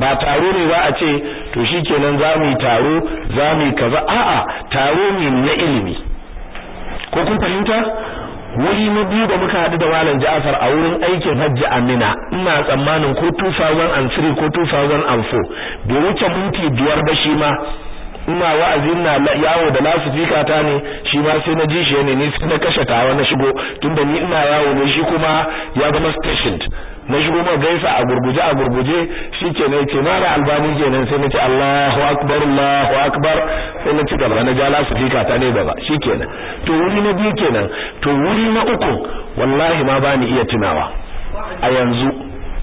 Ba taro ne za a ce to shikenan za mu yi taro za mu yi kaza. A'a taro ne na ilimi. Ko kun fahimta? Wuri na biyu da muka haɗu da Malam Ja'far a wurin aikin hajji a Mina ina tsammanin ko 2003 ko 2004 bai wuce minti biyar ba shi ma. Ina wa'azin na yawo da lasifika ta ne shi ma sai na ji shi ne ni sai na kashe tawa na shigo. Tunda ni ina yawo ne shi kuma ya zama stationed. Na shigo ma gaisa a gurguje a gurguje shikenan ya ce mala albani kenan sai nace Allahu akbar Allahu akbar. Sai na ci gaba na ja lasifika ta ne gaba shikenan to wuri na biyu kenan to wuri na uku wallahi ma bani iya tunawa. A yanzu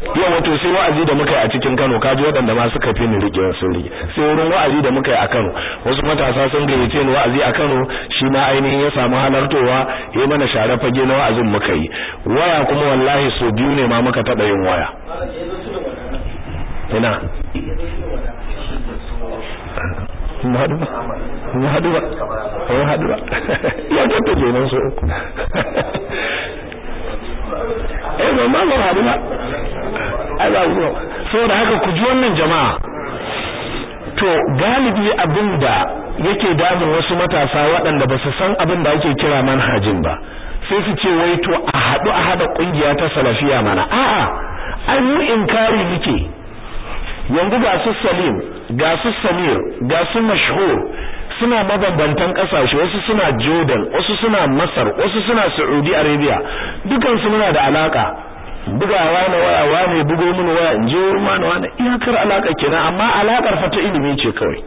yau wato sai wa'azi da muka yi a cikin Kano kaji waɗanda ma suka fi ni riƙe sun riƙe sai wurin wa'azi da muka yi a Kano wasu matasa sun gayyace ni wa'azi a Kano shi ma ainihin ya samu halartowa ya mana share fage na wa'azin muka yi. Waya kuma wallahi so biyu ne ma muka taɓa yin waya. Ina? Haɗu ba? Mun haɗu ba? Ya kenan so eh ba ma ba haɗu ba. Ai ba zuwa saboda haka ku ji wannan jama'a. To galibi abin da yake damun wasu matasa waɗanda ba su san abin da ake kira manhajin ba sai su ce wai to a haɗu a haɗa ƙungiya ta salafiya mana. A'a an yi inkari muke. Yanzu ga su salim ga su samir ga su mashhur suna mabambantan ƙasashe wasu suna jordan wasu suna masar wasu suna saudi arabia. Dukansu muna da alaka bugawa na waya wane bugo mun waya in je wurin wani iyakar alaka kenan amma alakar fa ta ilimi ce kawai.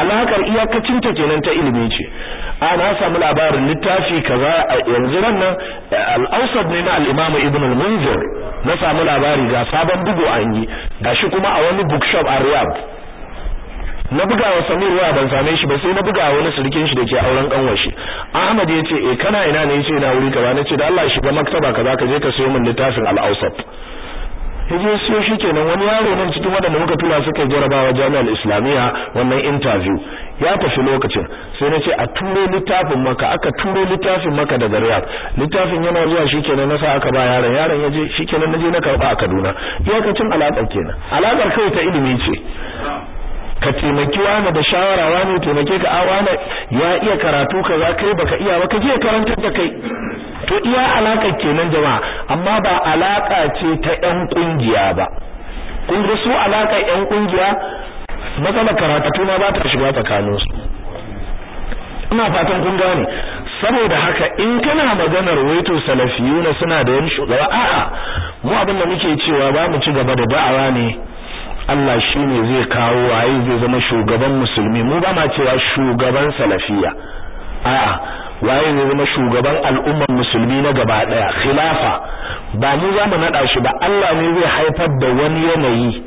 Alakar iyakacin ta kenan ta ilimi ce. A na samu labarin littafi kaza yanzu nan al-awsat ne na al-imam ibn al-munzir. Na samu labari ga sabon bugu an yi. Gashi kuma a wani bookshop a riyadh. Na buga wa Samir waya ban same shi ba sai na buga wani surukin shi dake auren kanwar shi. Ahmad ya ce eh kana ina ne? Yace ina wuri kaza. Nace da Allah shiga maktaba kaza ka je ka sayo min littafin al-Awsat. Yaje siyo shi kenan. Wani yaro nan cikin wadanda muka tura suka jarabawa Jami'ar Islamiyya wannan interview. Ya tafi lokacin. Sai nace a turo littafin maka aka turo littafin maka daga Riyadh. Littafin yana zuwa shikenan na sa aka ba yaron. Yaron ya je shikenan naje na karɓa a Kaduna. Iyakacin alakar kenan. Alakar kai ta ilimi ce. Ka taimaki wani da shawara wani taimake ka a wani ya iya karatu kaza kai baka iya ba ka je karantar da kai. To iya alaka kenan jama'a amma ba alaka ce ta yan ƙungiya ba. Kun ga su alaka yan ƙungiya matsala karatu ma ba ta shiga tsakanin su ina fatan kun gane. Saboda haka in kana maganar waito salafiyuna suna da wani shugaba a'a mu abin da muke cewa ba mu ci gaba da da'awa ne Allah shi ne zai kawo waye zai zama shugaban musulmi. Mu ba ma cewa shugaban salafiya. A'a waye zai zama shugaban al'ummar musulmi na gaba ɗaya khilafa. Ba mu za mu nada shi ba. Allah ne zai haifar da wani yanayi.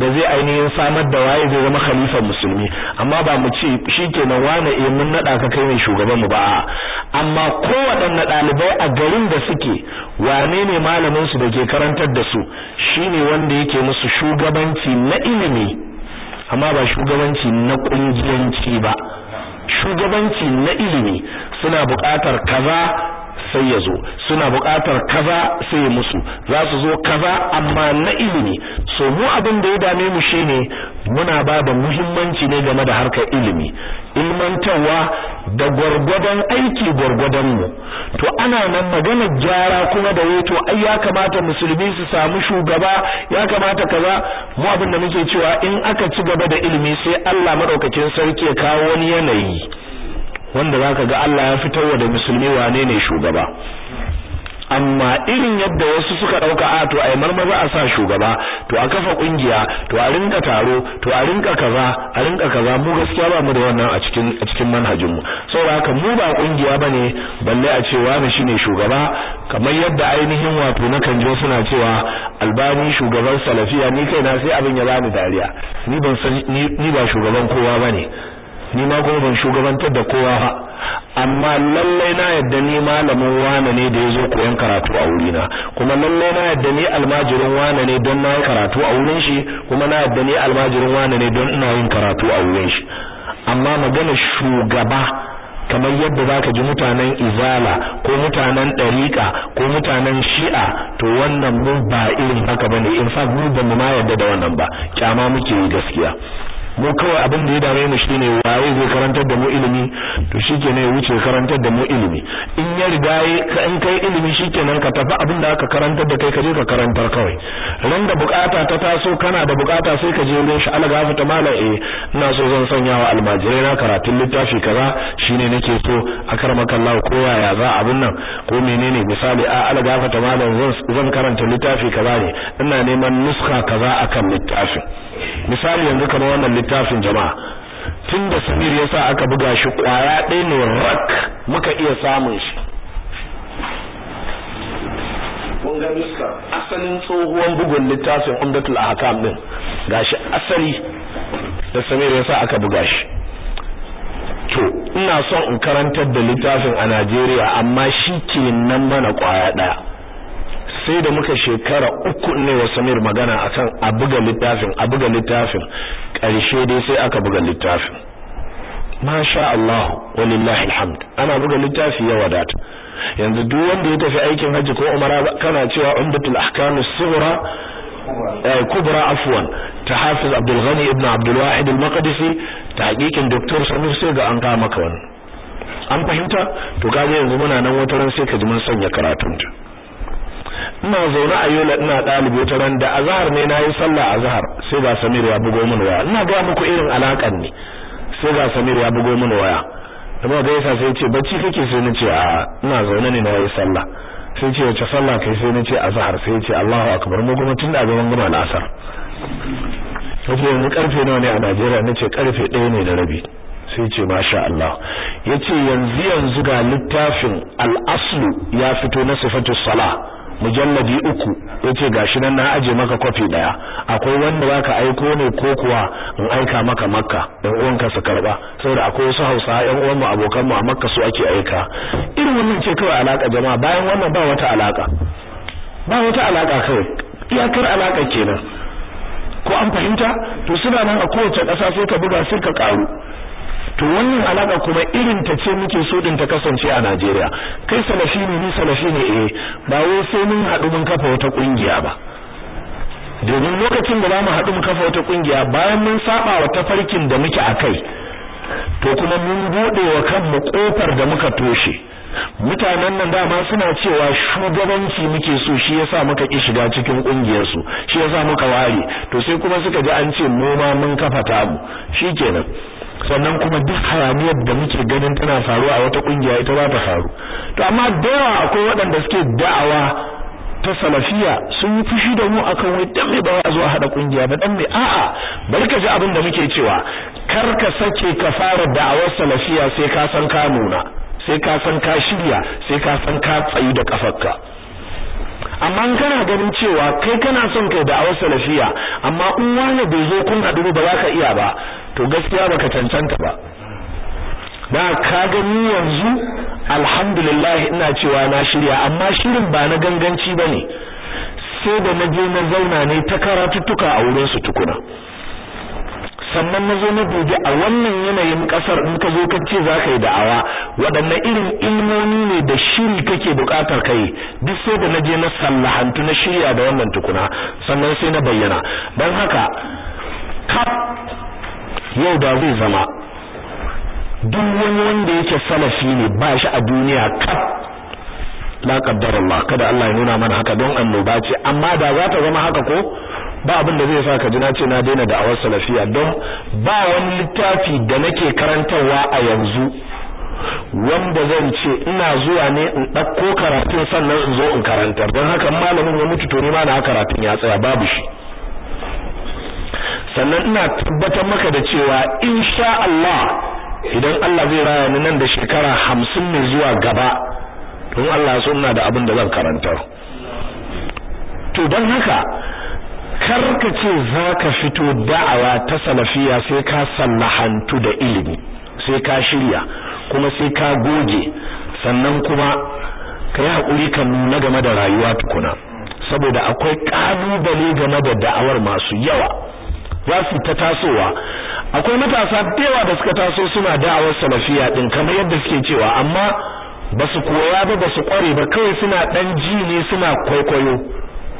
Da zai ainihin samar da waye zai zama khalifar musulmi. Amma ba mu ce shikenan wane eh mun nada ka kai ne shugaban mu ba amma kowaɗanne ɗalibai a garin da suke wane ne malamin su da ke karantar da su shine wanda yake musu shugabanci na ilimi amma ba shugabanci na kungiyanci ba. Shugabanci na ilimi suna buƙatar kaza sai ya zo. Suna buƙatar kaza sai musu. Za su zo kaza amma na ilimi. So mu abin da ya dame mu shine muna ba da muhimmanci ne game da harkar ilimi. Ilmantarwa da gwargwadon aiki gwargwadon mu. To ana nan magana gyara kuma da wato ai ya kamata musulmi su samu shugaba ya kamata kaza. Mu abin da muke cewa in aka ci gaba da ilimi sai Allah madaukakin sarki ya kawo wani yanayi. Wanda zaka ga Allah ya fitarwa da musulmi wane ne shugaba. Amma irin yadda wasu suka ɗauka a to ai marmaza a sa shugaba to a kafa ƙungiya to a rinka taro to a rinka kaza a rinka kaza. Mu gaskiya ba mu da wannan a cikin a cikin manhajin mu saboda haka mu ba ƙungiya ba ne balle a ce wani shine shugaba. Kamar yadda ainihin wato na kan je suna cewa albani shugaban salafiya ni kaina sai abin ya bani dariya. Ni ban ni ba shugaban kowa ba ne ni ma kuma ban shugabantar da kowa ba. Amma lallai na yadda ni malamin wane ne da ya zo koyon karatu a wurina. Kuma lallai na yadda ni almajirin wane ne don na yi karatu a wurin shi kuma na yadda ni almajirin wane ne don ina yin karatu a wurin shi. Amma magana shugaba kamar yadda zaka ji mutanen izala ko mutanen dariqa ko mutanen shi'a to wannan mu ba irin haka ba ne. In fact mu ba mu ma yadda da wannan ba. Kyama muke yi gaskiya. Mu kawai abin da ya dame mu shine waye zai karantar da mu ilimi? To shikenan ya wuce karantar da mu ilimi. In ya riga in kai ilimi shikenan ka tafi abin da aka karantar da kai ka je ka karantar kawai. Ran da buƙata ta taso kana da buƙata sai ka je wurin shi. Allah gafarta malam eh ina so zan sanya wa almajirai na karatun littafi kaza shine nake so akramaka Allah ko yaya za abin nan ko menene misali a Allah gafarta malam zan zan karanta littafi kaza ne. Ina neman nuska kaza akan littafin. Misali yanzu kamar wannan littafin jama'a. Tun da Samir yasa aka buga shi ƙwaya ɗaya ne rak muka iya samun shi. Ga asalin tsohuwan bugun littafin Umdatul Ahkam din gashi asali da Samir yasa aka buga shi. To ina son in karantar da littafin a Najeriya amma shi ke nan mana ƙwaya ɗaya. Sai da muka shekara uku ne wa Samir magana akan a buga littafin a buga littafin. Ƙarshe dai sai aka buga littafin. Masha Allah walillahi alhamd. Ana buga littafi ya wadata. Yanzu duk wanda ya tafi aikin haji ko umara kana cewa umdatul ahkam as-sughra kubra afwan. Ta hafiz Abdul Ghani ibn Abdul Wahid al-Maqdisi tahqiqin Dr. Samir sai ga an ka maka wannan. An fahimta? To kaje yanzu muna nan wata ran sai ka ji mun sanya karatunta. Ina zaune a yola ina dalibi wata ran da azhar ne na yi sallah azhar sai ga Samir ya bugo min waya. Ina ga muku irin alakan ne sai ga Samir ya bugo min waya. Da ba gaisa sai ce bacci kake? Sai nace a ina zaune ne na yi sallah. Sai ce wace sallah kai sai nace azhar sai ce Allahu akbar. Mu kuma tunda gaban gama al'asar sai yanzu ƙarfe nawa ne a Najeriya? Nace ƙarfe 1 ne da rabi. Sai ce masha Allah. Yace yanzu yanzu ga littafin al-aslu ya fito na sifatu salah. Mujalladi uku ya ce gashi nan na aje maka kwafi ɗaya. Akwai wanda zaka aiko ne ko kuwa in aika maka makka dan uwanka su karɓa. Saboda akwai wasu Hausa yan uwan mu abokan mu a makka su ake aika. Irin wannan ce kawai alaka jama'a. Bayan wannan ba wata alaka ba wata alaka kawai. Iyakar alaka kenan. Ko an fahimta? To suna nan a kowace ƙasa sai ka buga sai ka karu to wannan alaka kuma irin ta ce muke so din ta kasance a Najeriya. Kai salafi ne ni salafi ne eh. Ba wai sai mun haɗu mun kafa wata ƙungiya ba. Domin lokacin da za mu haɗu mu kafa wata ƙungiya bayan mun saba wa tafarkin da muke akai to kuma mun buɗe wa kanmu ƙofar da muka toshe. Mutanen nan dama suna cewa shugabanci muke so shi yasa muka ki shiga cikin ƙungiyar su shi yasa muka ware. To sai kuma suka ji an ce mu ma mun kafa ta mu shikenan sannan kuma duk hayaniyar da muke ganin tana faruwa a wata ƙungiya ita za ta faru. To amma da yawa akwai waɗanda suke da'awa ta salafiya sun yi fushi da mu akan wai dan me ba za zo a hada ƙungiya ba dan me? A'a bari ka ji abin da muke cewa kar ka sake ka fara da'awar salafiya sai ka san ka nuna sai ka san ka shirya sai ka san ka tsayi da kafarka amma kana ganin cewa kai kana son kai da'awar salafiya amma in wani bai zo kun haɗu ba za ka iya ba to gaskiya baka cancanta ba. Da ka gani yanzu alhamdulillah ina cewa na shirya amma shirin ba na ganganci ba ne sai da na je na zauna ne ta karatuttuka a wurin su tukuna. Sannan na zo na dubi a wannan yanayin ƙasar in ka zo ka ce za ka yi da'awa waɗanne irin ilmomi ne da shiri kake buƙatar kai duk sai da na je na sallahantu na shirya da wannan tukuna sannan sai na bayyana. Don haka kaf yau da zai zama duk wani wanda yake salafi ne ba shi a duniya kaf la qaddar Allah kada Allah ya nuna mana haka don annoba ce. Amma da za ta zama haka ko? Ba abin da zai sa ka ji na ce na daina da awar salafiya don ba wani littafi da nake karantarwa a yanzu wanda zan ce ina zuwa ne in ɗauko karatun sannan in zo in karantar. Don haka malamin ya mutu to ma na karatun ya tsaya babu shi. Sannan ina tabbatar maka da cewa insha Allah idan Allah zai raya ni nan da shekara hamsin ne zuwa gaba don Allah so ina da abin da zan karantar. To don haka kar ka ce za ka fito da'awa ta salafiya sai ka sallahantu da ilimi sai ka shirya kuma sai ka goge. Sannan kuma ka yi haƙuri ka nuna game da rayuwa tukuna. Saboda akwai ƙalubale game da da'awar masu yawa. Za su ta tasowa. Akwai matasa yawa da suka taso suna da'awar salafiya din kamar yadda suke cewa amma ba su koya ba ba su kware ba kawai suna dan ji ne suna kwaikwayo.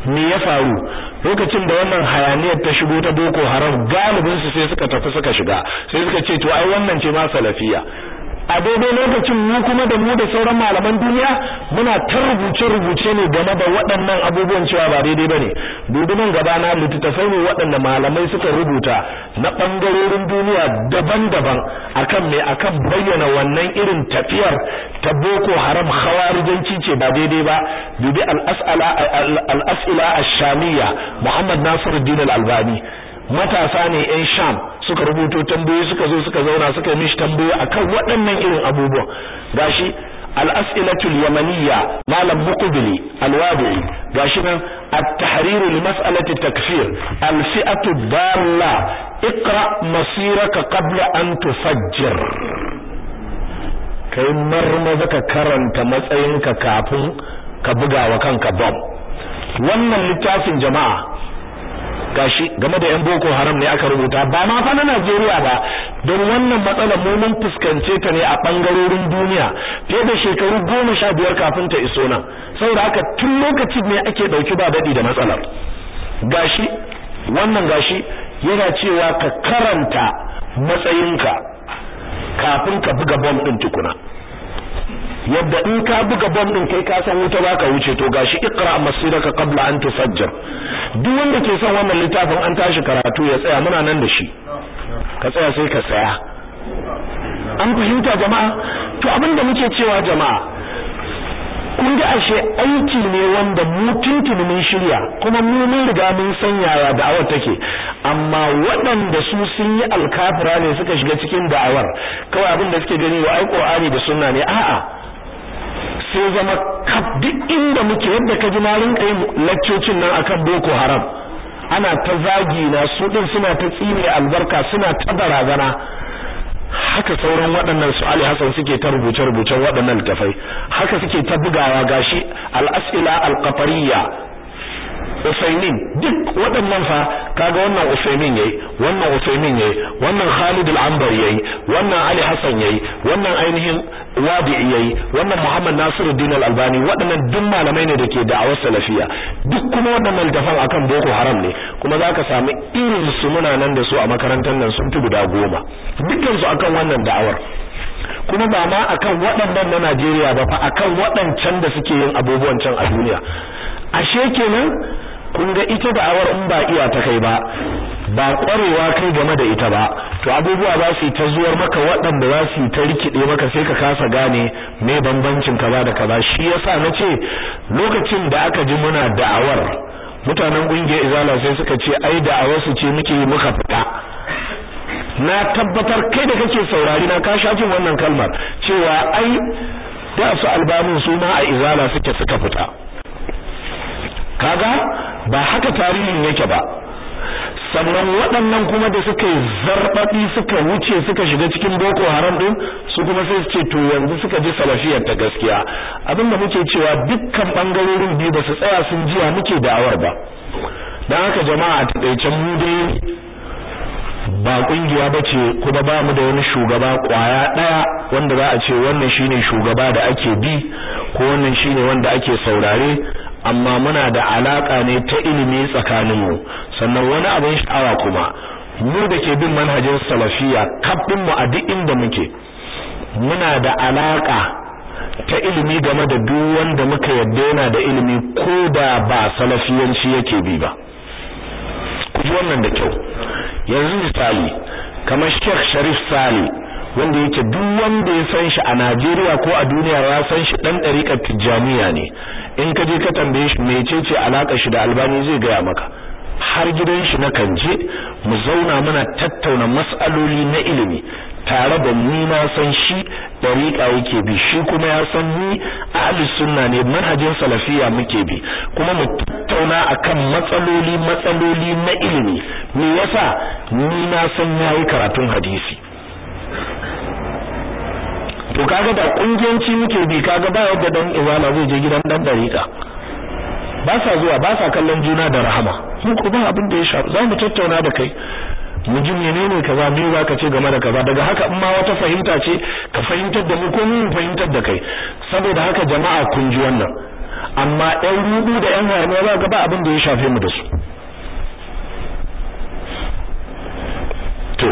Me ya faru? Lokacin da wannan hayaniyar ta shigo ta boko haram galibin su sai suka tafi suka shiga. Sai suka ce to ai wannan ce ma salafiya. A daidai lokacin mu kuma da mu da sauran malaman duniya muna ta rubuce rubuce ne game da waɗannan abubuwan cewa ba daidai ba ne dubi nan gaba na littattafai ne waɗanda malamai suka rubuta na ɓangarorin duniya daban-daban akan me akan bayyana wannan irin tafiyar ta boko haram khawarijanci ce ba daidai ba. Dubi al-as'ala al-as'ila ash-shamiyya Muhammad Nasiruddin al-Albani. Matasa ne yan sham suka rubuto tambayoyi suka zo suka zauna suka mishi tambayoyi akan waɗannan irin abubuwan. Gashi al-as'ilatu al-yamaniyya malam muqbili al-wadi'i. Gashi nan at-tahrir li mas'alati takfir al-fi'atu dalla iqra masiraka qabla an tufajjir. Kai marmaza ka karanta matsayinka kafin ka buga wa kanka bomb. Wannan littafin jama'a gashi game da yan boko haram ne aka rubuta. Ba ma fa na Najeriya ba. Don wannan matsalar mu mun fuskance ta ne a ɓangarorin duniya fiye da shekaru goma sha biyar kafin ta iso nan. Saboda haka tun lokacin ne ake ɗauki ba daɗi da matsalar. Gashi wannan gashi yana cewa ka karanta matsayinka kafin ka buga bom din tukuna. Yadda in ka buga bom din kai ka san wuta baka wuce to gashi iqra masiraka qabla an tufajjar duk wanda ke son wannan littafin an tashi karatu ya tsaya muna nan da shi. Ka tsaya sai ka saya. An fahimta jama'a? To abin da muke cewa jama'a kun ga ashe aiki ne wanda mu tuntuni mun shirya kuma mu mun riga mun san yaya da'awar take. Amma waɗanda su sun yi alkafira ne suka shiga cikin da'awar kawai abin da suke gani wa ai qur'ani da sunna ne. A'a sai zama kaf duk inda muke yadda ka ji na rinka yin laccocin nan akan boko haram. Ana ta zagi na su din suna ta tsine albarka suna ta barazana. Haka sauran waɗannan su Ali Hassan suke ta rubuce rubucen waɗannan littafai. Haka suke ta bugawa gashi al-as'ila al-qatariyya Usaimin. Duk waɗannan fa kaga wannan Usaimin yayi wannan Usaimin yayi wannan Khalid al-Anbari yayi wannan Ali Hassan yayi wannan ainihin Wadi'i yayi wannan Muhammad Nasiruddin al-Albani waɗannan duk malamai ne dake da'awar salafiya. Duk kuma waɗannan littafan akan Boko Haram ne. Kuma zaka samu irin su muna nan da su a makarantar nan sun guda goma. Dukkan su akan wannan da'awar. Kuma ba ma akan waɗannan na Najeriya ba fa akan waɗancan da suke yin abubuwan can a duniya. Ashe kenan kun ga ita da'awar in ba iya ta kai ba ba kwarewa kai game da ita ba to abubuwa za su ta zuwar maka waɗanda za su yi ta rikide maka sai ka kasa gane me bambancin kaza da kaza. Shi yasa na ce lokacin da aka ji muna da'awar mutanen ƙungiyar izala sai suka ce ai da'awar su ce muke yi muka fita. Na tabbatar kai da kake saurari na ka jin wannan kalmar cewa ai da su albanin su ma a izala suke suka fita. Kaga ba haka tarihin yake ba. Sannan waɗannan kuma da suka yi zarbaɗi suka wuce suka shiga cikin boko haram ɗin su kuma sai su ce to yanzu suka ji salafiyar ta gaskiya. Abinda muke cewa dukkan ɓangarorin biyu ba su tsaya sun jiya muke da'awar ba. Don haka jama'a a taƙaicen mu dai ba ƙungiya bace kuma ba mu da wani shugaba ƙwaya ɗaya wanda za a ce wannan shine shugaba da ake bi ko wannan shine wanda ake saurare. Amma muna da alaka ne ta ilimi tsakanin mu sannan wani abin sha'awa kuma mu da ke bin manhajin salafiya kafin mu a duk inda muke muna da alaka ta ilimi game da duk wanda muka yadda yana da ilimi ko da ba salafiyanci yake bi ba. Ku ji wannan da kyau. Yanzu misali kamar Sheikh Sharif Sali wanda yake duk wanda ya san shi a Najeriya ko a duniya ya san shi dan dariƙar Tijjaniya ne. In ka je ka tambaye shi mecece alaka shi da Albani zai gaya maka. Har gidan shi na kanje mu zauna muna tattauna mas'aloli na ilimi. Tare da ni na san shi dariƙa yake bi shi kuma ya san ni ahli sunna ne manhajin salafiya muke bi. Kuma mu tattauna akan matsaloli matsaloli na ilimi. Me yasa? Ni na san yayi karatun hadisi. to kaga da kungiyanci muke bi kaga ba yadda dan iwala zai je gidan dan dariqa ba sa zuwa ba sa kallon juna da rahama. Mu ko ba abin da ya shafi za mu tattauna da kai. Mu ji menene kaza me za ce game da kaza. Daga haka in ma wata fahimta ce ka fahimtar da mu ko mu fahimtar da kai. Saboda haka jama'a kun ji wannan. Amma ɗan rudu da ɗan harmiya za ka ba abin da ya shafe mu da su. To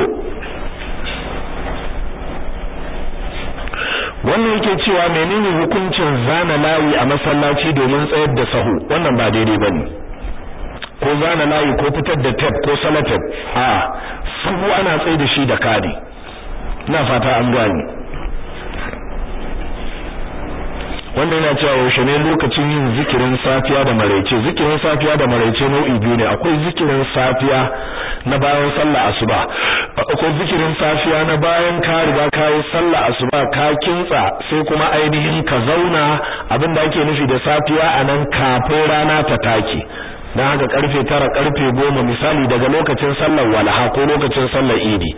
wannan yake cewa menene hukuncin zana layi a masallaci domin tsayar da sahu? Wannan ba daidai ba ne ko zana layi ko fitar da tape ko salatab a sahu ana tsaye da shi da kadi ina fata an gane. Wanda yana cewa yaushe ne lokacin yin zikirin safiya da maraice? Zikirin safiya da maraice nau'i biyu ne. Akwai zikirin safiya na bayan sallah asuba. Akwai zikirin safiya na bayan ka riga ka yi sallah asuba ka kintsa sai kuma ainihin ka zauna. Abinda ake nufi da safiya a nan kafin rana ta take. Dan haka ƙarfe tara ƙarfe goma misali daga lokacin sallar walaha ko lokacin sallar idi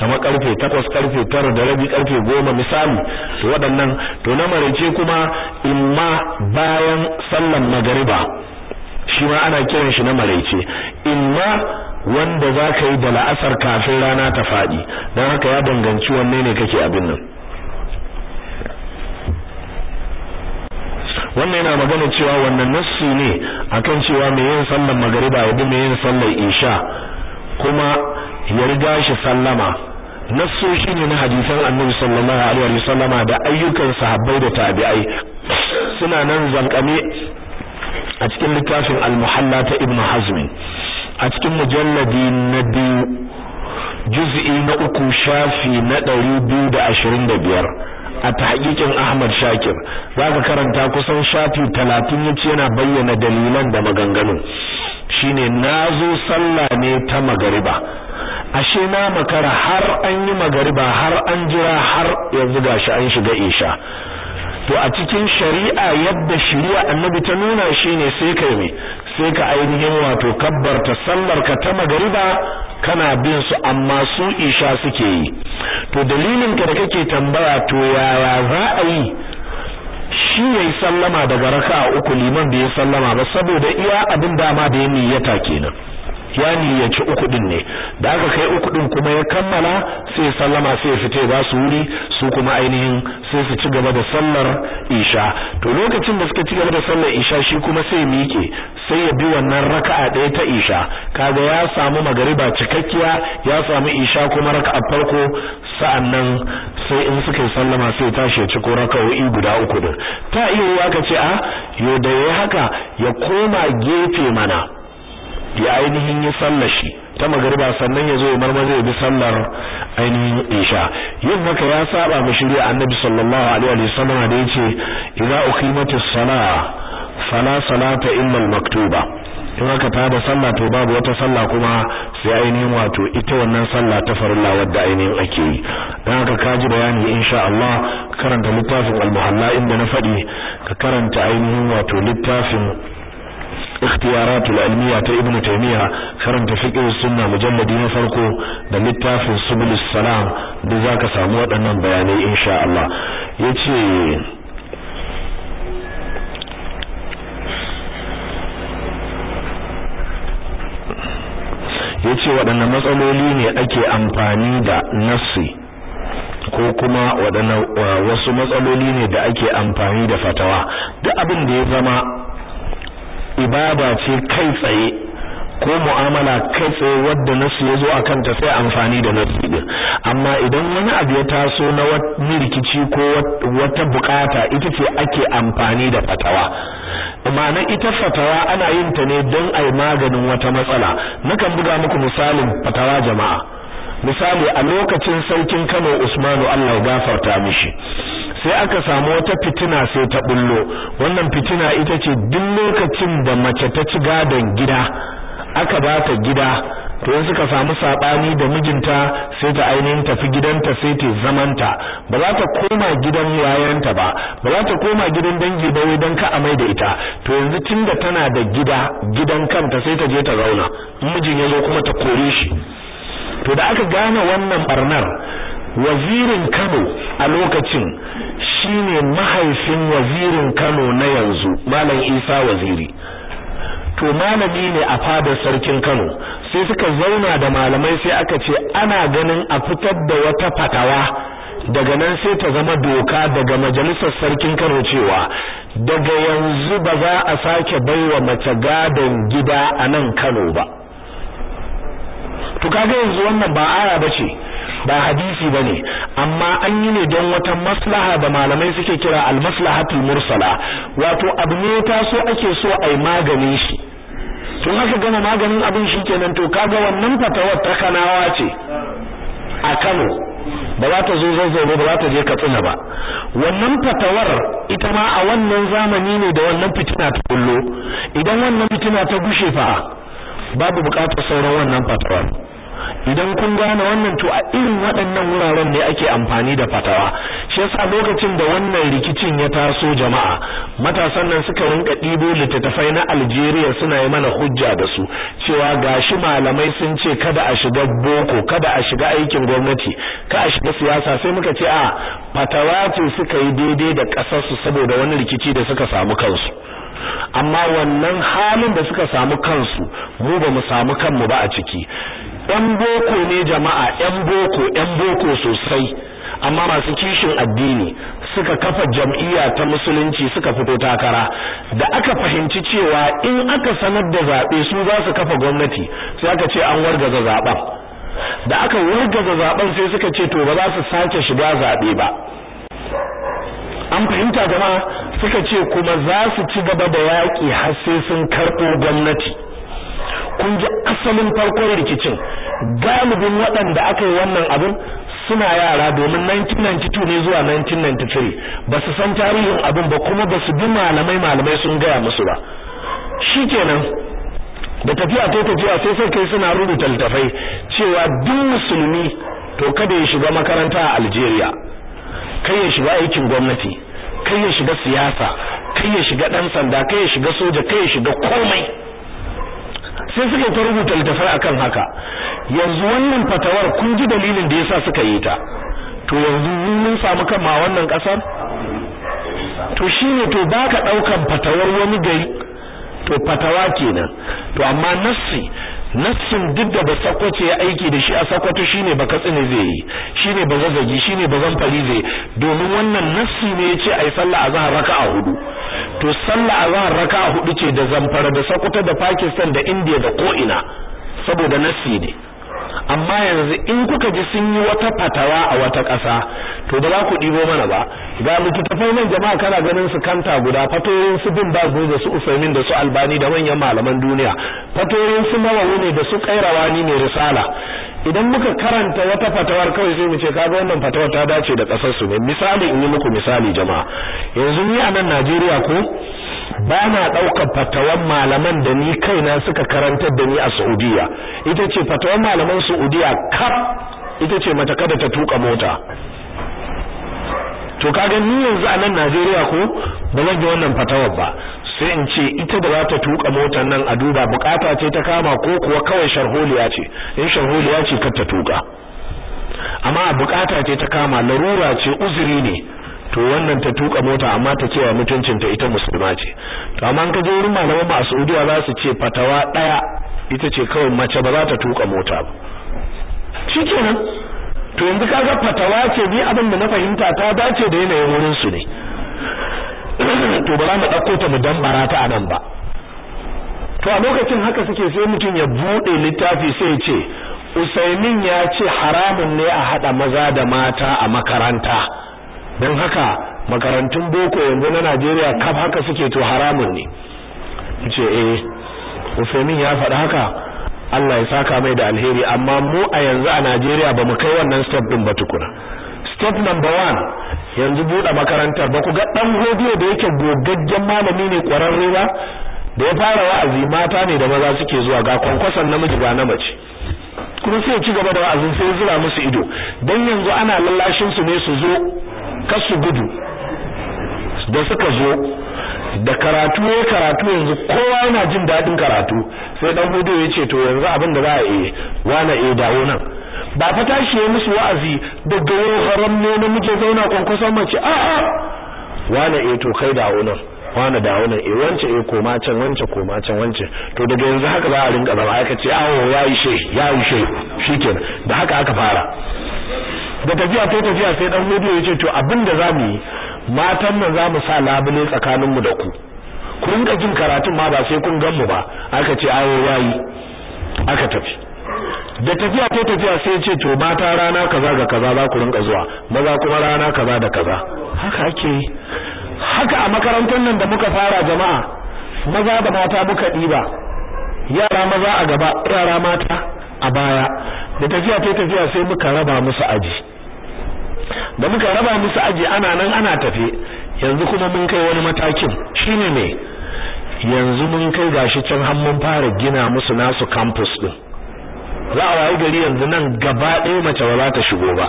kamar ƙarfe takwas ƙarfe tara da rabi ƙarfe goma misali to waɗannan to na maraice kuma imma bayan sallar magariba shi ma ana kiran shi na maraice imma wanda za ka yi da la'asar kafin rana ta faɗi. Don haka ya danganci wanne ne kake abin nan. Wannan yana magana cewa wannan nassi ne akan cewa mai yin sallar magariba ya bi mai yin sallar isha kuma ya riga shi sallama. Nassoshi ne na hadisan annabi sallallahu alaihi wa da ayyukan sahabbai da tabi'ai. Suna nan zankame a cikin littafin al-muhalla ta ibnu hazm a cikin mujalladi na biyu juz'i na uku shafi na ɗari biyu da ashirin da biyar. A tahqiqin Ahmad Shakir. Zaka karanta kusan shafi 30 ya ce yana bayyana dalilan da maganganu. Shine na zo sallah ne ta magariba. Ashe na makara har an yi magariba har an jira har yanzu gashi an shiga isha. To a cikin shari'a yadda shari'a annabi ta nuna shine sai kai me? Sai ka ainihin wato kabbarta sallar ka ta magariba kana bin su amma su isha suke yi. To dalilin ka da kake tambaya to yaya za a yi shi yayi sallama daga raka'a uku liman bai sallama ba saboda iya abin dama da ya niyyata kenan. Ya niyyaci uku din ne. Da aka kai uku din kuma ya kammala sai sallama sai ya fita ba su wuri su kuma ainihin sai su ci gaba da sallar isha. To lokacin da suka ci gaba da sallar isha shi kuma sai miƙe sai ya bi wannan raka'a ɗaya ta isha. Kaga ya samu magariba cikakkiya ya samu isha kuma raka'a farko. Sa'annan sai in suka yi sallama sai tashi ya ci ko raka'o'i guda uku din. Ta iya yiwa ka ce a yo da yayi haka ya koma gefe mana. Ya ainihin yi sallar shi ta magariba sannan ya zo ya marmaza ya bi sallar ainihin isha. Yin haka ya saba mu shirya annabi sallallahu alaihi wa sallam da ya ce idza uqimatis salah fala salata illa al-maktuba. In haka ta sallah to babu wata sallah kuma sai ainihin wato ita wannan sallah ta farilla wadda ainihin ake yi. Dan haka ka ji bayani insha Allah karanta littafin al-muhalla inda na faɗi ka karanta ainihin wato littafin اختيارات العلمية ابن تيمية karanta fiqh sunna mujalladi na farko da littafin subul salam da zaka samu waɗannan bayanai insha Allah yace yace waɗannan matsaloli ne ake amfani da nassi ko kuma waɗannan wasu matsaloli ne da ake amfani da fatawa duk abin da ya zama ibada ce kai tsaye ko mu'amala kai tsaye wadda nasu ya zo a kanta sai amfani da nasu din. Amma idan wani abu ya taso na wani rikici ko wata buƙata ita ce ake amfani da fatawa. Ma'ana ita fatawa ana yin ta ne don a yi maganin wata matsala. Nakan buga muku misalin fatawa jama'a. Misali a lokacin saukin Kano Usmanu Allah ya gafarta mishi. Sai aka samu wata fitina sai ta bullo. Wannan fitina ita ce duk lokacin da mace ta ci gadon gida aka ba ta gida to in suka samu saɓani da mijinta sai ta ainihin tafi gidanta sai ta zamanta. Ba za ta koma gidan yayanta ba ba za ta koma gidan dangi ba wai dan ka amai da ita. To yanzu tunda tana da gida gidan kanta sai ta je ta zauna. In mijin ya zo kuma ta kore shi. To da aka gane wannan barnar wazirin Kano a lokacin shine mahaifin wazirin Kano na yanzu Malam Isa Waziri. To malami ne a fadar sarkin Kano. Sai suka zauna da malamai sai aka ce ana ganin a fitar da wata fatawa. Daga nan sai ta zama doka daga majalisar sarkin Kano cewa daga yanzu ba za a sake baiwa mace gadon gida a nan Kano ba. To kaga yanzu wannan ba aya bace ba hadisi ba ne. Amma an yi ne don wata maslaha da malamai suke kira al-maslahatul mursala. Wato abu ne taso ake so ai maganin shi. Tun haka gama maganin abin shikenan to kaga wannan fatawar ta kanawa ce a Kano. Ba za ta zo zazzau ba za ta je Katsina ba. Wannan fatawar ita ma a wannan zamani ne da wannan fitina ta kullo idan wannan fitina ta gushe fa babu buƙatar sauran wannan fatawar idan kun gane wannan to a irin waɗannan wuraren ne ake amfani da fatawa. Shi yasa lokacin da wannan rikicin ya taso jama'a matasan nan suka rinka ɗibo littattafai na Algeria suna yi mana hujja da su cewa gashi malamai sun ce kada a shiga boko kada a shiga aikin gwamnati ka a shiga siyasa. Sai muka ce a fatawa ce suka yi daidai da ƙasar su saboda wani rikici da suka samu kansu. Amma wannan halin da suka samu kansu mu ba mu samu kanmu ba a ciki. ‘yan boko ne jama'a ‘yan boko ‘yan boko sosai. Amma masu kishin addini suka kafa jam'iyya ta musulunci suka fito takara. Da aka fahimci cewa in aka sanar da zaɓe su za su kafa gwamnati sai aka ce an wargaza zaɓen. Da aka wargaza zaɓen sai suka ce to ba za su sake shiga zaɓe ba. An fahimta jama'a? Suka ce kuma za su ci gaba da yaƙi har sai sun karɓo gwamnati. Kun ji asalin farkon rikicin. Galibin waɗanda aka yi wannan abin suna yara domin 1992 ne zuwa 1993 ba su san tarihin abin ba kuma ba su bi malamai malamai sun gaya musu ba. Shikenan da tafiya ta tafiya sai sai kai suna rubuta littafai cewa duk musulmi to kada ya shiga makaranta a Algeria. Kai ya shiga aikin gwamnati kai ya shiga siyasa kai ya shiga dan sanda kai ya shiga soja kai ya shiga komai. Sai suka ta rubuta littafai akan haka. Yanzu wannan fatawar kun ji dalilin da yasa suka yi ta. To yanzu mun samu kan ma wannan ƙasar to shine to baka ɗaukan fatawar wani gari to fatawa kenan. To amma nassi nassin duk da ba sakwace ya aiki da shi a sakwato shine ba katsine zai yi shine ba zazzagi shine ba zamfari zai domin wannan nassi ne ya ce ai sallah azhar raka'a huɗu. To sallah azhar raka'a huɗu ce da zamfara da sakwato da Pakistan da India da ko ina saboda nassi ne. Amma yanzu in kuka ji sun yi wata fatawa a wata ƙasa to da za ku ɗibo mana ba. Ga littattafai nan jama'a kana ganin su kanta guda fatoyin su bin bazu da su usaimin da su albani da manyan malaman duniya. Fatoyin su nawawi ne da su kairawani ne risala. Idan muka karanta wata fatawar kawai sai mu ce kaga wannan fatawar ta dace da ƙasar su ne. Misali in yi muku misali jama'a. Yanzu ni a nan Najeriya ko ba na ɗaukar fatawan malaman da ni kaina suka karantar da ni a Saudiya. Ita ce fatawan malaman Saudiya kaf ita ce mata kada ta tuka mota. To kaga ni yanzu a nan Najeriya ko ba zan ji wannan fatawar ba. Sai in ce ita da za ta tuka motar nan a duba buƙata ce ta kama ko kuwa kawai sharholiya ce. In sharholiya ce kar ta tuka amma buƙata ce ta kama larura ce uzuri ne. To wannan ta tuka mota amma ta cewa mutuncinta ita musulma ce. To amma an ka je wurin malaman ma a Saudiya za su ce fatawa ɗaya ita ce kawai mace ba za ta tuka mota ba. Shikenan. To yanzu kaga fatawa ce ni abin da na fahimta ta dace da yanayin wurin su ne. To ba za mu ɗauko ta mu dambara ta a nan ba. To a lokacin haka suke sai mutum ya buɗe littafi sai ya ce Usaimin ya ce haramun ne a hada maza da mata a makaranta. Don haka makarantun boko yanzu na Najeriya kaf haka suke to haramun ne. Ce eh Usaimin ya faɗa haka Allah ya saka mai da alheri. Amma mu a yanzu a Najeriya ba mu kai wannan step din ba tukuna. Step number one yanzu buɗe makarantar. Ba ku ga dan godiyo da yake gogaggen malami ne ƙwararre ba? Da ya fara wa'azi mata ne da maza suke zuwa ga kwankwason namiji ga na mace. Kuma sai ci gaba da wa'azin sai zura musu ido. Dan yanzu ana lallashin su ne su zo kasu gudu. Da suka zo da karatu ya karatu yanzu kowa yana jin daɗin karatu. Sai dan huɗu ya ce to yanzu abin da za a yi wana eh dawo nan. Ba fa tashi ya musu wa'azi daga wurin haram ne na muke zauna kwankwason mace. A a wana eh to kai dawo nan wana dawo nan eh wance eh koma can wance koma can wance. To daga yanzu haka za a rinka zama aka ce awo yayi she yayi she shikenan da haka aka fara. Da tafiya ta tafiya sai dan huɗu ya ce to abin da za mu yi matan nan za mu sa labule tsakanin mu da ku. Ku rinka jin karatun ma ba sai kun gan mu ba. Aka ce awo yayi aka tafi. Da tafiya ta tafiya sai ce to mata rana kaza ga kaza za ku rinka zuwa maza kuma rana kaza da kaza. Haka ake haka a makarantar nan da muka fara jama'a maza da mata muka diba yara maza a gaba yara mata a baya. Da tafiya ta tafiya sai muka raba musu aji. Da muka raba musu aji ana nan ana tafe. Yanzu kuma mun kai wani matakin. Shine me? Yanzu mun kai gashi can har mun fara gina musu nasu campus din za a wayi gari yanzu nan gaba ɗaya mace ba za ta shigo ba.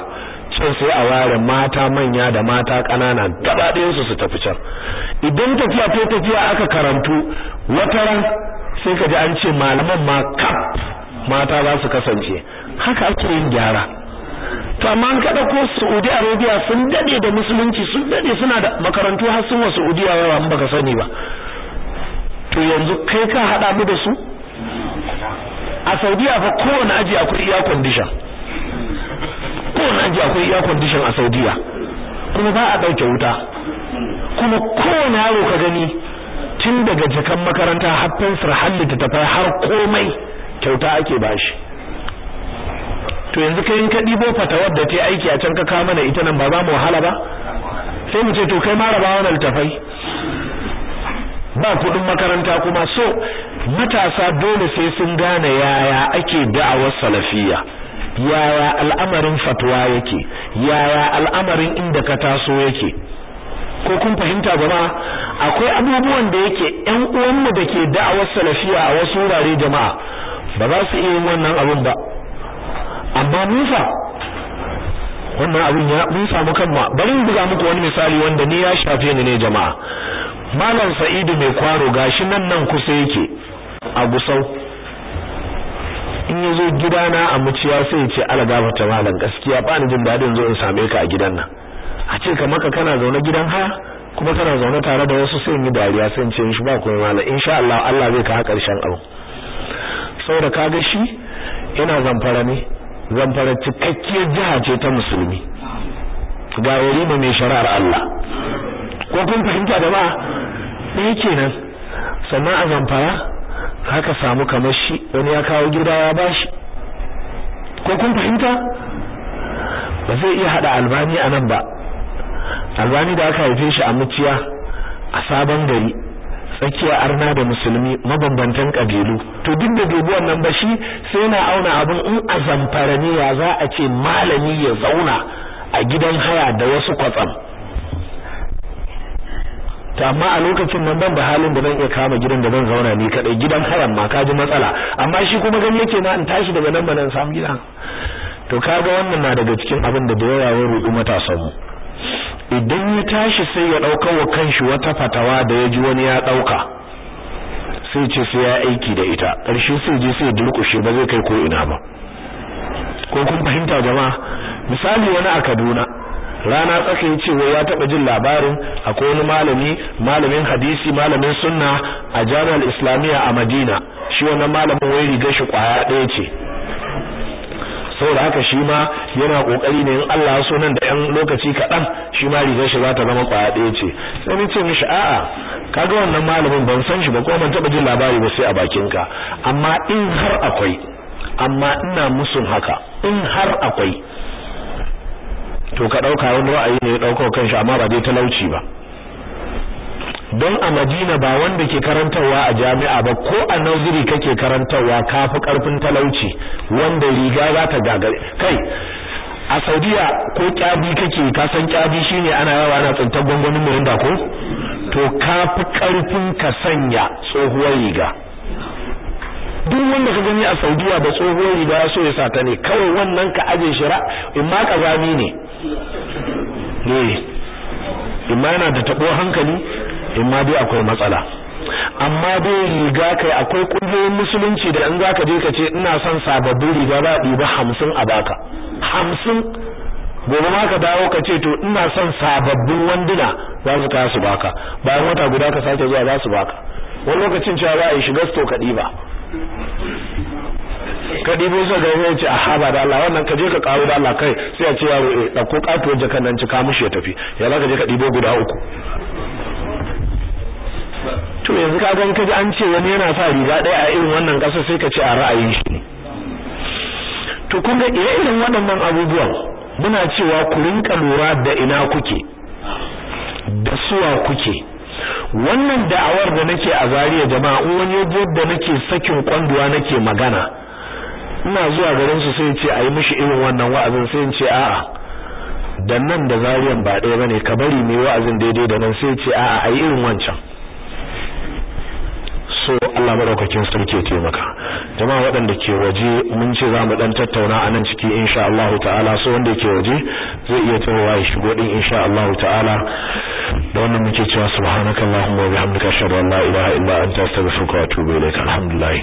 Can sai a ware mata manya da mata ƙanana gaba ɗayan su su tafi can. Idan tafiya ta tafiya aka karantu wata ran sai ka ji an ce malaman ma kap mata za su kasance. Haka ake yin gyara. To amma an kada ko Saudi Arabia sun daɗe da musulunci sun daɗe suna da makarantu har sun wa Saudiya yawa in baka sani ba. To yanzu kai ka hada mu da su? A Saudiya fa kowane aji akwai iya condition. Kowane aji akwai iya condition a Saudiya kuma ba a ɗauke wuta. Kuma kowane yaro ka gani tun daga jakan makaranta har fensir har littattafai har komai kyauta ake bashi to yanzu kai in ka dibo fatawar da ta aiki a can ka kawo mana ita nan ba za mu wahala ba? Sai mu ce to kai ma raba wannan littafai. Ba kuɗin makaranta kuma so matasa dole sai sun gane yaya ake da'awar salafiyya yaya al'amarin fatwa yake yaya al'amarin inda ka taso yake. Ko kun fahimta jama'a? Akwai abubuwan da yake ƴan uwanmu da ke da'awar salafiya a wasu wurare jama'a ba za su iya yin wannan abun ba. Amma musa wannan abin ya mun samu kan ma bari in buga muku wani misali wanda ni ya shafe ni ne jama'a. Malam sa'idu mai kwaro gashi nan nan kusa yake a gusau. In ya zo gidana a muciya sai ya ce ala gafata malam gaskiya ba ni jin daɗin zo in same ka a gidan nan. A ce ka maka kana zaune gidan haya kuma kana zaune tare da wasu sai yi dariya sai in ce shi ba kuma malam insha Allah Allah zai kawo ƙarshen abu. Saboda kaga shi yana zamfara ne. Zamfara cikakkiyar jiha ce ta musulmi. Ga yarima mai shari'ar Allah. Ko kun fahimta da ba ɗaya kenan. Sannan a zamfara haka samu kamar shi wani ya kawo gida ya bashi ko kun fahimta? Ba zai iya hada albani a nan ba. Albani da aka haife shi a muciya a sabon gari. Tsakiya arna da musulmi mabambantan kabilu to duk da dubu wannan ba shi sai na auna abin in a zamfara ne ya za a ce malami ya zauna a gidan haya da wasu kwatsam. To amma a lokacin nan ban da halin da zan iya kama gidan da zan zauna ni kadai gidan hayan ma kaji matsala. Amma shi kuma gani yake ma in tashi daga nan ba nan samu gidan to kaga wannan na daga cikin abin da da yawa ya rudu matasan mu. Idan ya tashi sai ya ɗauka wa kanshi wata fatawa da ya ji wani ya ɗauka sai ce sai ya aiki da ita. Karshe sai je sai durkushe ba zai kai ko ina ba. Ko kun fahimta jama'a? Misali wani a Kaduna rana tsaka ya ce ya taba jin labarin akwai wani malami malamin hadisi malamin sunna a jami'ar islamiyya a Madina. Shi wannan malamin wai rigar shi ƙwaya ɗaya ce. Saboda haka shi ma yana ƙoƙari ne in Allah ya so nan da yan lokaci kaɗan shi ma rigar shi za ta zama ƙwaya ɗaya ce. Sai ni ce mishi a'a kaga wannan malamin ban san shi ba ko ban taba jin labari ba sai a bakin ka amma in har akwai amma ina musun haka in har akwai to ka ɗauka wani ra'ayi ne ya ɗauka kanshi amma ba dai talauci ba. Don a Madina ba wanda ke karantarwa a jami'a ba ko a naziri kake karantarwa kafi ƙarfin talauci wanda riga za ta gagare. Kai a Saudiya ko kyabi kake ka san kyabi shine ana yawa ana tsintar gwangwanin mirinda ko? To kafi ƙarfin ka sanya tsohuwar riga. Duk wanda ka gani a Saudiya da tsohuwar riga ya so ya sata ne kawai wannan ka aje shi in ma kazami ne. Ne ma yana da tabo hankali in ma dai akwai matsala. Amma dai riga kai akwai ƙungiyoyin musulunci da in zaka je ka ce ina son sababbin riga ba ɗiba hamsin a baka. Hamsin? Gobe ma ka dawo ka ce to ina son sababbin wanduna za su kawo su baka. Bayan wata guda ka sake zuwa za su baka. Wani lokacin cewa za a yi shiga sto ka ɗiba. Ka ɗibo sai ga ya ce a haba da Allah. Wannan ka je ka karo da Allah kai sai a ce yaro eh ɗauko katuwar jakan nan cika mushi ya tafi. Ya za ka je ka ɗibo guda uku? To yanzu ka gan kaji an ce wani yana sa riga ɗaya a irin wannan ƙasa sai ka ce a ra'ayin shi to kun ga ire-iren waɗannan abubuwan muna cewa ku rinka lura da ina kuke da suwa kuke. Wannan da'awar da nake a zariya jama'a in wani yadda nake sakin kwanduwa nake magana ina zuwa garin su sai ce ayi mishi irin wannan wa'azin sai ce a'a dan nan da zariyan ba ɗaya ba ne ka bari mai wa'azin daidai da nan sai ce a'a ayi irin wancan. So Allah madaukakin sarki ya taimaka. Jama'a waɗanda ke waje mun ce za mu dan tattauna a nan ciki insha Allah ta'ala. So wanda yake waje zai iya tawowa ya shigo din insha Allah ta'ala. Da wannan muke cewa subhanakallahumma wa bihamdika ashhadu an la ilaha illa anta astaghfiruka wa atubu ilaik alhamdulillah.